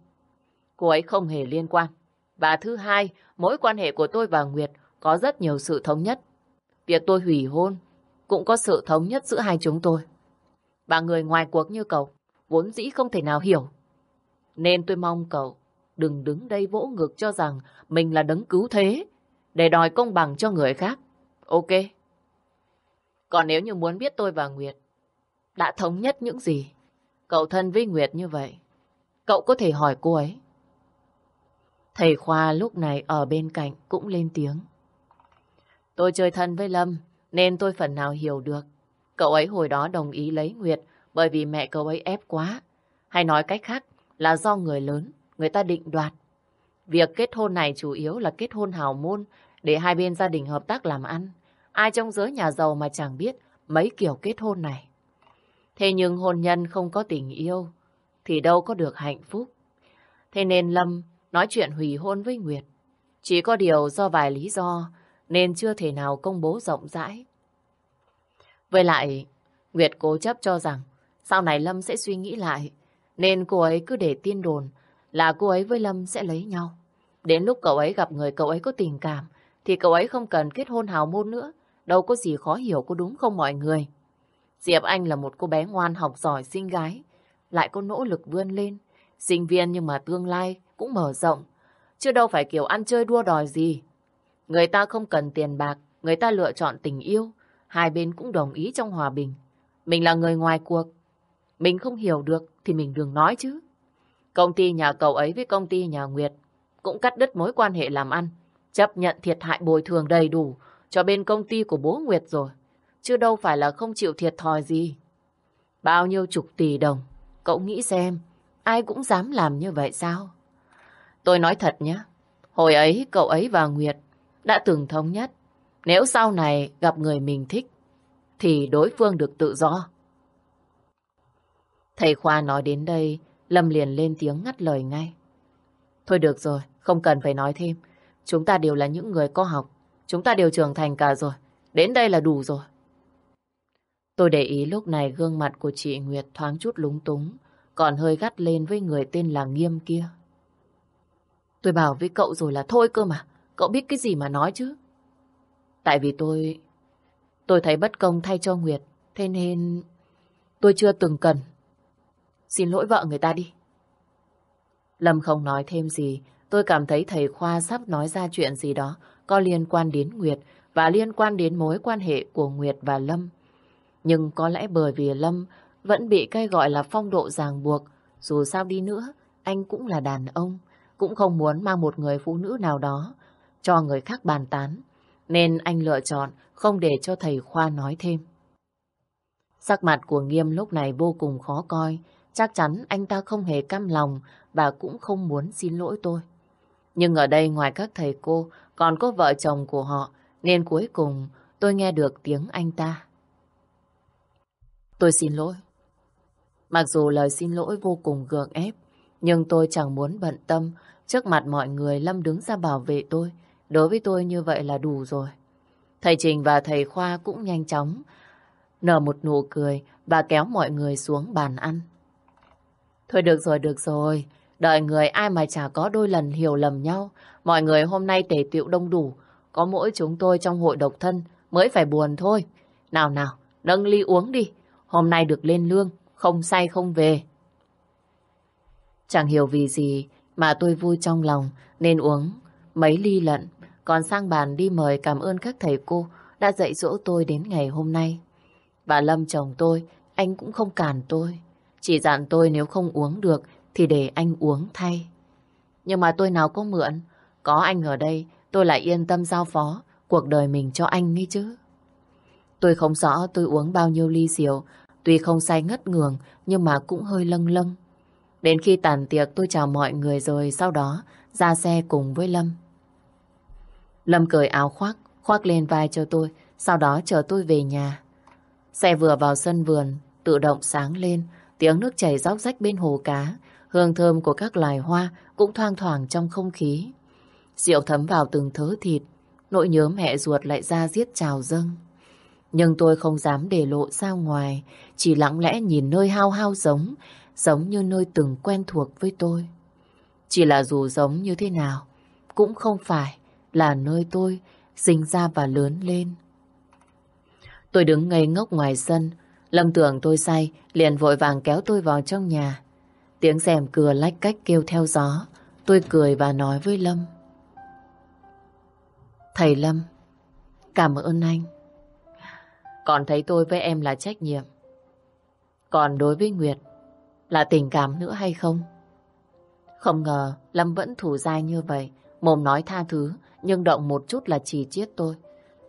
Cô ấy không hề liên quan. Và thứ hai, mối quan hệ của tôi và Nguyệt có rất nhiều sự thống nhất. Việc tôi hủy hôn cũng có sự thống nhất giữa hai chúng tôi. Và người ngoài cuộc như cậu, vốn dĩ không thể nào hiểu. Nên tôi mong cậu đừng đứng đây vỗ ngực cho rằng mình là đấng cứu thế để đòi công bằng cho người khác. Ok. Còn nếu như muốn biết tôi và Nguyệt đã thống nhất những gì, cậu thân với Nguyệt như vậy, cậu có thể hỏi cô ấy. Thầy Khoa lúc này ở bên cạnh cũng lên tiếng. Tôi chơi thân với Lâm, nên tôi phần nào hiểu được. Cậu ấy hồi đó đồng ý lấy Nguyệt bởi vì mẹ cậu ấy ép quá. Hay nói cách khác là do người lớn, người ta định đoạt. Việc kết hôn này chủ yếu là kết hôn hào môn để hai bên gia đình hợp tác làm ăn. Ai trong giới nhà giàu mà chẳng biết mấy kiểu kết hôn này. Thế nhưng hôn nhân không có tình yêu thì đâu có được hạnh phúc. Thế nên Lâm nói chuyện hủy hôn với Nguyệt. Chỉ có điều do vài lý do nên chưa thể nào công bố rộng rãi. Với lại, Nguyệt cố chấp cho rằng sau này Lâm sẽ suy nghĩ lại nên cô ấy cứ để tin đồn là cô ấy với Lâm sẽ lấy nhau. Đến lúc cậu ấy gặp người cậu ấy có tình cảm thì cậu ấy không cần kết hôn hào môn nữa. Đâu có gì khó hiểu có đúng không mọi người? Diệp Anh là một cô bé ngoan học giỏi xinh gái, lại có nỗ lực vươn lên. Sinh viên nhưng mà tương lai cũng mở rộng. Chứ đâu phải kiểu ăn chơi đua đòi gì. Người ta không cần tiền bạc, người ta lựa chọn tình yêu. Hai bên cũng đồng ý trong hòa bình. Mình là người ngoài cuộc. Mình không hiểu được thì mình đừng nói chứ. Công ty nhà cậu ấy với công ty nhà Nguyệt cũng cắt đứt mối quan hệ làm ăn. Chấp nhận thiệt hại bồi thường đầy đủ cho bên công ty của bố Nguyệt rồi. Chứ đâu phải là không chịu thiệt thòi gì. Bao nhiêu chục tỷ đồng. Cậu nghĩ xem, ai cũng dám làm như vậy sao? Tôi nói thật nhé. Hồi ấy cậu ấy và Nguyệt đã từng thống nhất. Nếu sau này gặp người mình thích, thì đối phương được tự do. Thầy Khoa nói đến đây, Lâm liền lên tiếng ngắt lời ngay. Thôi được rồi, không cần phải nói thêm. Chúng ta đều là những người có học. Chúng ta đều trưởng thành cả rồi. Đến đây là đủ rồi. Tôi để ý lúc này gương mặt của chị Nguyệt thoáng chút lúng túng, còn hơi gắt lên với người tên là Nghiêm kia. Tôi bảo với cậu rồi là thôi cơ mà. Cậu biết cái gì mà nói chứ? Tại vì tôi... Tôi thấy bất công thay cho Nguyệt. Thế nên... Tôi chưa từng cần. Xin lỗi vợ người ta đi. Lâm không nói thêm gì. Tôi cảm thấy thầy Khoa sắp nói ra chuyện gì đó có liên quan đến Nguyệt và liên quan đến mối quan hệ của Nguyệt và Lâm. Nhưng có lẽ bởi vì Lâm vẫn bị cái gọi là phong độ ràng buộc. Dù sao đi nữa, anh cũng là đàn ông cũng không muốn mang một người phụ nữ nào đó cho người khác bàn tán, nên anh lựa chọn không để cho thầy Khoa nói thêm. Sắc mặt của Nghiêm lúc này vô cùng khó coi, chắc chắn anh ta không hề căm lòng và cũng không muốn xin lỗi tôi. Nhưng ở đây ngoài các thầy cô còn có vợ chồng của họ, nên cuối cùng tôi nghe được tiếng anh ta. Tôi xin lỗi. Mặc dù lời xin lỗi vô cùng gượng ép, nhưng tôi chẳng muốn bận tâm Trước mặt mọi người Lâm đứng ra bảo vệ tôi. Đối với tôi như vậy là đủ rồi. Thầy Trình và thầy Khoa cũng nhanh chóng nở một nụ cười và kéo mọi người xuống bàn ăn. Thôi được rồi, được rồi. Đợi người ai mà chả có đôi lần hiểu lầm nhau. Mọi người hôm nay tề tiệu đông đủ. Có mỗi chúng tôi trong hội độc thân mới phải buồn thôi. Nào nào, nâng ly uống đi. Hôm nay được lên lương, không say không về. Chẳng hiểu vì gì mà tôi vui trong lòng nên uống mấy ly lận. Còn sang bàn đi mời cảm ơn các thầy cô đã dạy dỗ tôi đến ngày hôm nay. Và Lâm chồng tôi, anh cũng không cản tôi. Chỉ dặn tôi nếu không uống được thì để anh uống thay. Nhưng mà tôi nào có mượn. Có anh ở đây, tôi lại yên tâm giao phó cuộc đời mình cho anh ấy chứ. Tôi không rõ tôi uống bao nhiêu ly rượu, tuy không say ngất ngường nhưng mà cũng hơi lâng lâng. Đến khi tàn tiệc tôi chào mọi người rồi sau đó ra xe cùng với Lâm. Lâm cởi áo khoác, khoác lên vai cho tôi, sau đó chờ tôi về nhà. Xe vừa vào sân vườn, tự động sáng lên, tiếng nước chảy róc rách bên hồ cá, hương thơm của các loài hoa cũng thoang thoảng trong không khí. Rượu thấm vào từng thớ thịt, nỗi nhớ mẹ ruột lại ra giết trào dâng. Nhưng tôi không dám để lộ ra ngoài, chỉ lặng lẽ nhìn nơi hao hao giống, giống như nơi từng quen thuộc với tôi. Chỉ là dù giống như thế nào, cũng không phải là nơi tôi sinh ra và lớn lên. Tôi đứng ngây ngốc ngoài sân, Lâm tưởng tôi say, liền vội vàng kéo tôi vào trong nhà. Tiếng rèm cửa lách cách kêu theo gió. Tôi cười và nói với Lâm. Thầy Lâm, cảm ơn anh. Còn thấy tôi với em là trách nhiệm. Còn đối với Nguyệt, là tình cảm nữa hay không? Không ngờ Lâm vẫn thủ dai như vậy, mồm nói tha thứ, nhưng động một chút là chỉ chết tôi.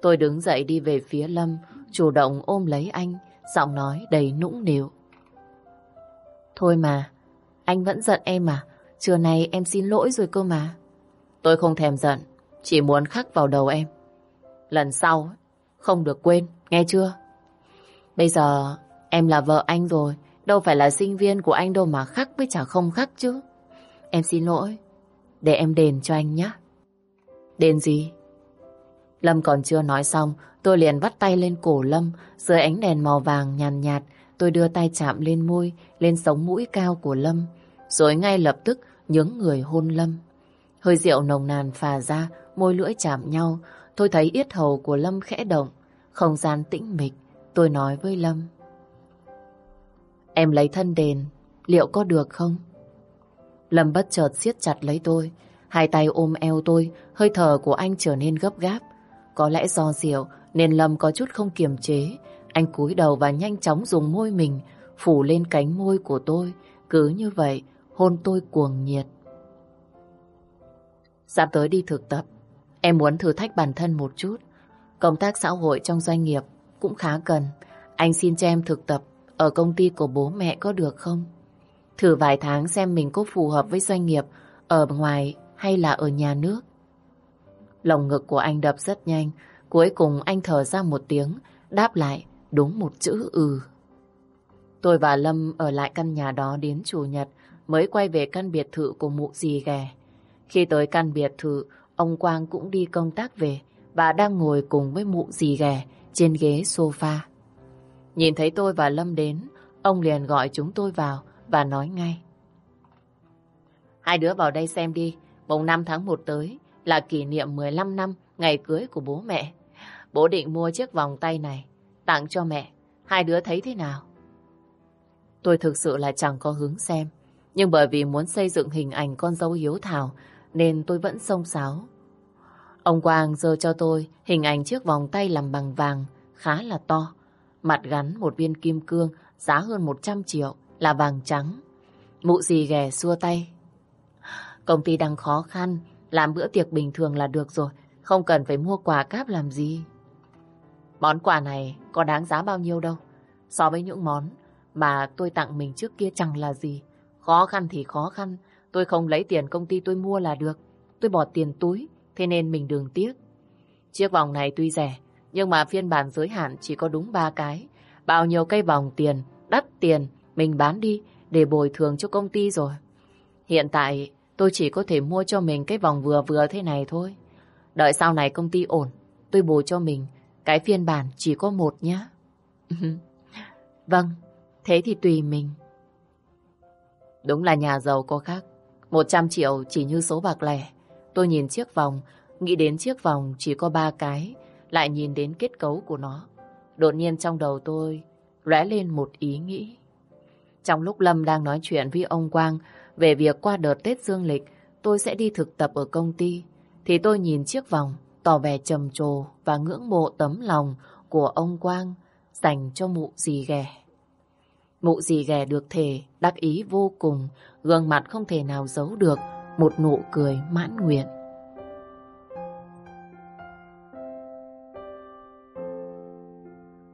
Tôi đứng dậy đi về phía Lâm, chủ động ôm lấy anh, giọng nói đầy nũng nịu. Thôi mà, anh vẫn giận em à? Trưa nay em xin lỗi rồi cơ mà. Tôi không thèm giận, chỉ muốn khắc vào đầu em. Lần sau, không được quên, nghe chưa? Bây giờ em là vợ anh rồi, đâu phải là sinh viên của anh đâu mà khắc với chả không khắc chứ. Em xin lỗi, để em đền cho anh nhé. Đền gì? Lâm còn chưa nói xong, tôi liền vắt tay lên cổ Lâm, dưới ánh đèn màu vàng nhàn nhạt, nhạt, tôi đưa tay chạm lên môi, lên sống mũi cao của Lâm, rồi ngay lập tức nhướng người hôn Lâm. Hơi rượu nồng nàn phà ra, môi lưỡi chạm nhau, tôi thấy yết hầu của Lâm khẽ động, không gian tĩnh mịch, tôi nói với Lâm. Em lấy thân đền, liệu có được không? Lâm bất chợt siết chặt lấy tôi, hai tay ôm eo tôi, hơi thở của anh trở nên gấp gáp. Có lẽ do rượu nên Lâm có chút không kiềm chế. Anh cúi đầu và nhanh chóng dùng môi mình phủ lên cánh môi của tôi. Cứ như vậy, hôn tôi cuồng nhiệt. Sắp tới đi thực tập, em muốn thử thách bản thân một chút. Công tác xã hội trong doanh nghiệp cũng khá cần. Anh xin cho em thực tập ở công ty của bố mẹ có được không? Thử vài tháng xem mình có phù hợp với doanh nghiệp ở ngoài hay là ở nhà nước. Lòng ngực của anh đập rất nhanh. Cuối cùng anh thở ra một tiếng, đáp lại đúng một chữ ừ. Tôi và Lâm ở lại căn nhà đó đến Chủ nhật mới quay về căn biệt thự của mụ dì ghè. Khi tới căn biệt thự, ông Quang cũng đi công tác về và đang ngồi cùng với mụ dì ghè trên ghế sofa. Nhìn thấy tôi và Lâm đến, ông liền gọi chúng tôi vào và nói ngay. Hai đứa vào đây xem đi, mùng 5 tháng 1 tới là kỷ niệm 15 năm ngày cưới của bố mẹ. Bố định mua chiếc vòng tay này, tặng cho mẹ. Hai đứa thấy thế nào? Tôi thực sự là chẳng có hứng xem. Nhưng bởi vì muốn xây dựng hình ảnh con dâu hiếu thảo, nên tôi vẫn xông xáo. Ông Quang giơ cho tôi hình ảnh chiếc vòng tay làm bằng vàng, khá là to. Mặt gắn một viên kim cương, giá hơn 100 triệu, là vàng trắng. Mụ gì ghẻ xua tay. Công ty đang khó khăn, làm bữa tiệc bình thường là được rồi, không cần phải mua quà cáp làm gì. Món quà này có đáng giá bao nhiêu đâu. So với những món mà tôi tặng mình trước kia chẳng là gì. Khó khăn thì khó khăn, tôi không lấy tiền công ty tôi mua là được. Tôi bỏ tiền túi, thế nên mình đừng tiếc. Chiếc vòng này tuy rẻ, nhưng mà phiên bản giới hạn chỉ có đúng ba cái. Bao nhiêu cây vòng tiền, đắt tiền, mình bán đi để bồi thường cho công ty rồi. Hiện tại tôi chỉ có thể mua cho mình cái vòng vừa vừa thế này thôi. Đợi sau này công ty ổn, tôi bù cho mình cái phiên bản chỉ có một nhé. [laughs] vâng, thế thì tùy mình. Đúng là nhà giàu có khác. 100 triệu chỉ như số bạc lẻ. Tôi nhìn chiếc vòng, nghĩ đến chiếc vòng chỉ có ba cái, lại nhìn đến kết cấu của nó. Đột nhiên trong đầu tôi lóe lên một ý nghĩ. Trong lúc Lâm đang nói chuyện với ông Quang về việc qua đợt Tết Dương Lịch tôi sẽ đi thực tập ở công ty, thì tôi nhìn chiếc vòng tỏ vẻ trầm trồ và ngưỡng mộ tấm lòng của ông Quang dành cho mụ dì ghẻ. Mụ dì ghẻ được thể đắc ý vô cùng, gương mặt không thể nào giấu được một nụ cười mãn nguyện.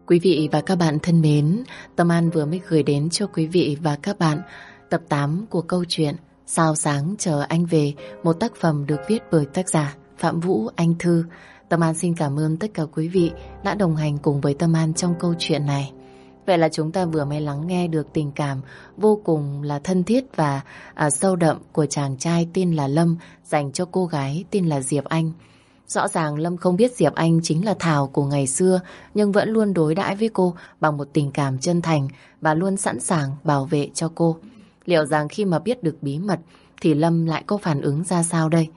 Quý vị và các bạn thân mến, Tâm An vừa mới gửi đến cho quý vị và các bạn tập 8 của câu chuyện Sao sáng chờ anh về, một tác phẩm được viết bởi tác giả Phạm Vũ Anh Thư. Tâm An xin cảm ơn tất cả quý vị đã đồng hành cùng với Tâm An trong câu chuyện này. Vậy là chúng ta vừa mới lắng nghe được tình cảm vô cùng là thân thiết và à, sâu đậm của chàng trai tên là Lâm dành cho cô gái tên là Diệp Anh. Rõ ràng Lâm không biết Diệp Anh chính là Thảo của ngày xưa, nhưng vẫn luôn đối đãi với cô bằng một tình cảm chân thành và luôn sẵn sàng bảo vệ cho cô. Liệu rằng khi mà biết được bí mật, thì Lâm lại có phản ứng ra sao đây?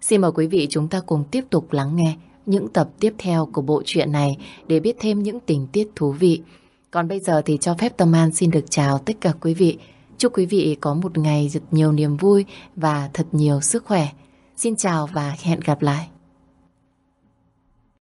Xin mời quý vị chúng ta cùng tiếp tục lắng nghe những tập tiếp theo của bộ truyện này để biết thêm những tình tiết thú vị. Còn bây giờ thì cho phép Tâm An xin được chào tất cả quý vị. Chúc quý vị có một ngày thật nhiều niềm vui và thật nhiều sức khỏe. Xin chào và hẹn gặp lại.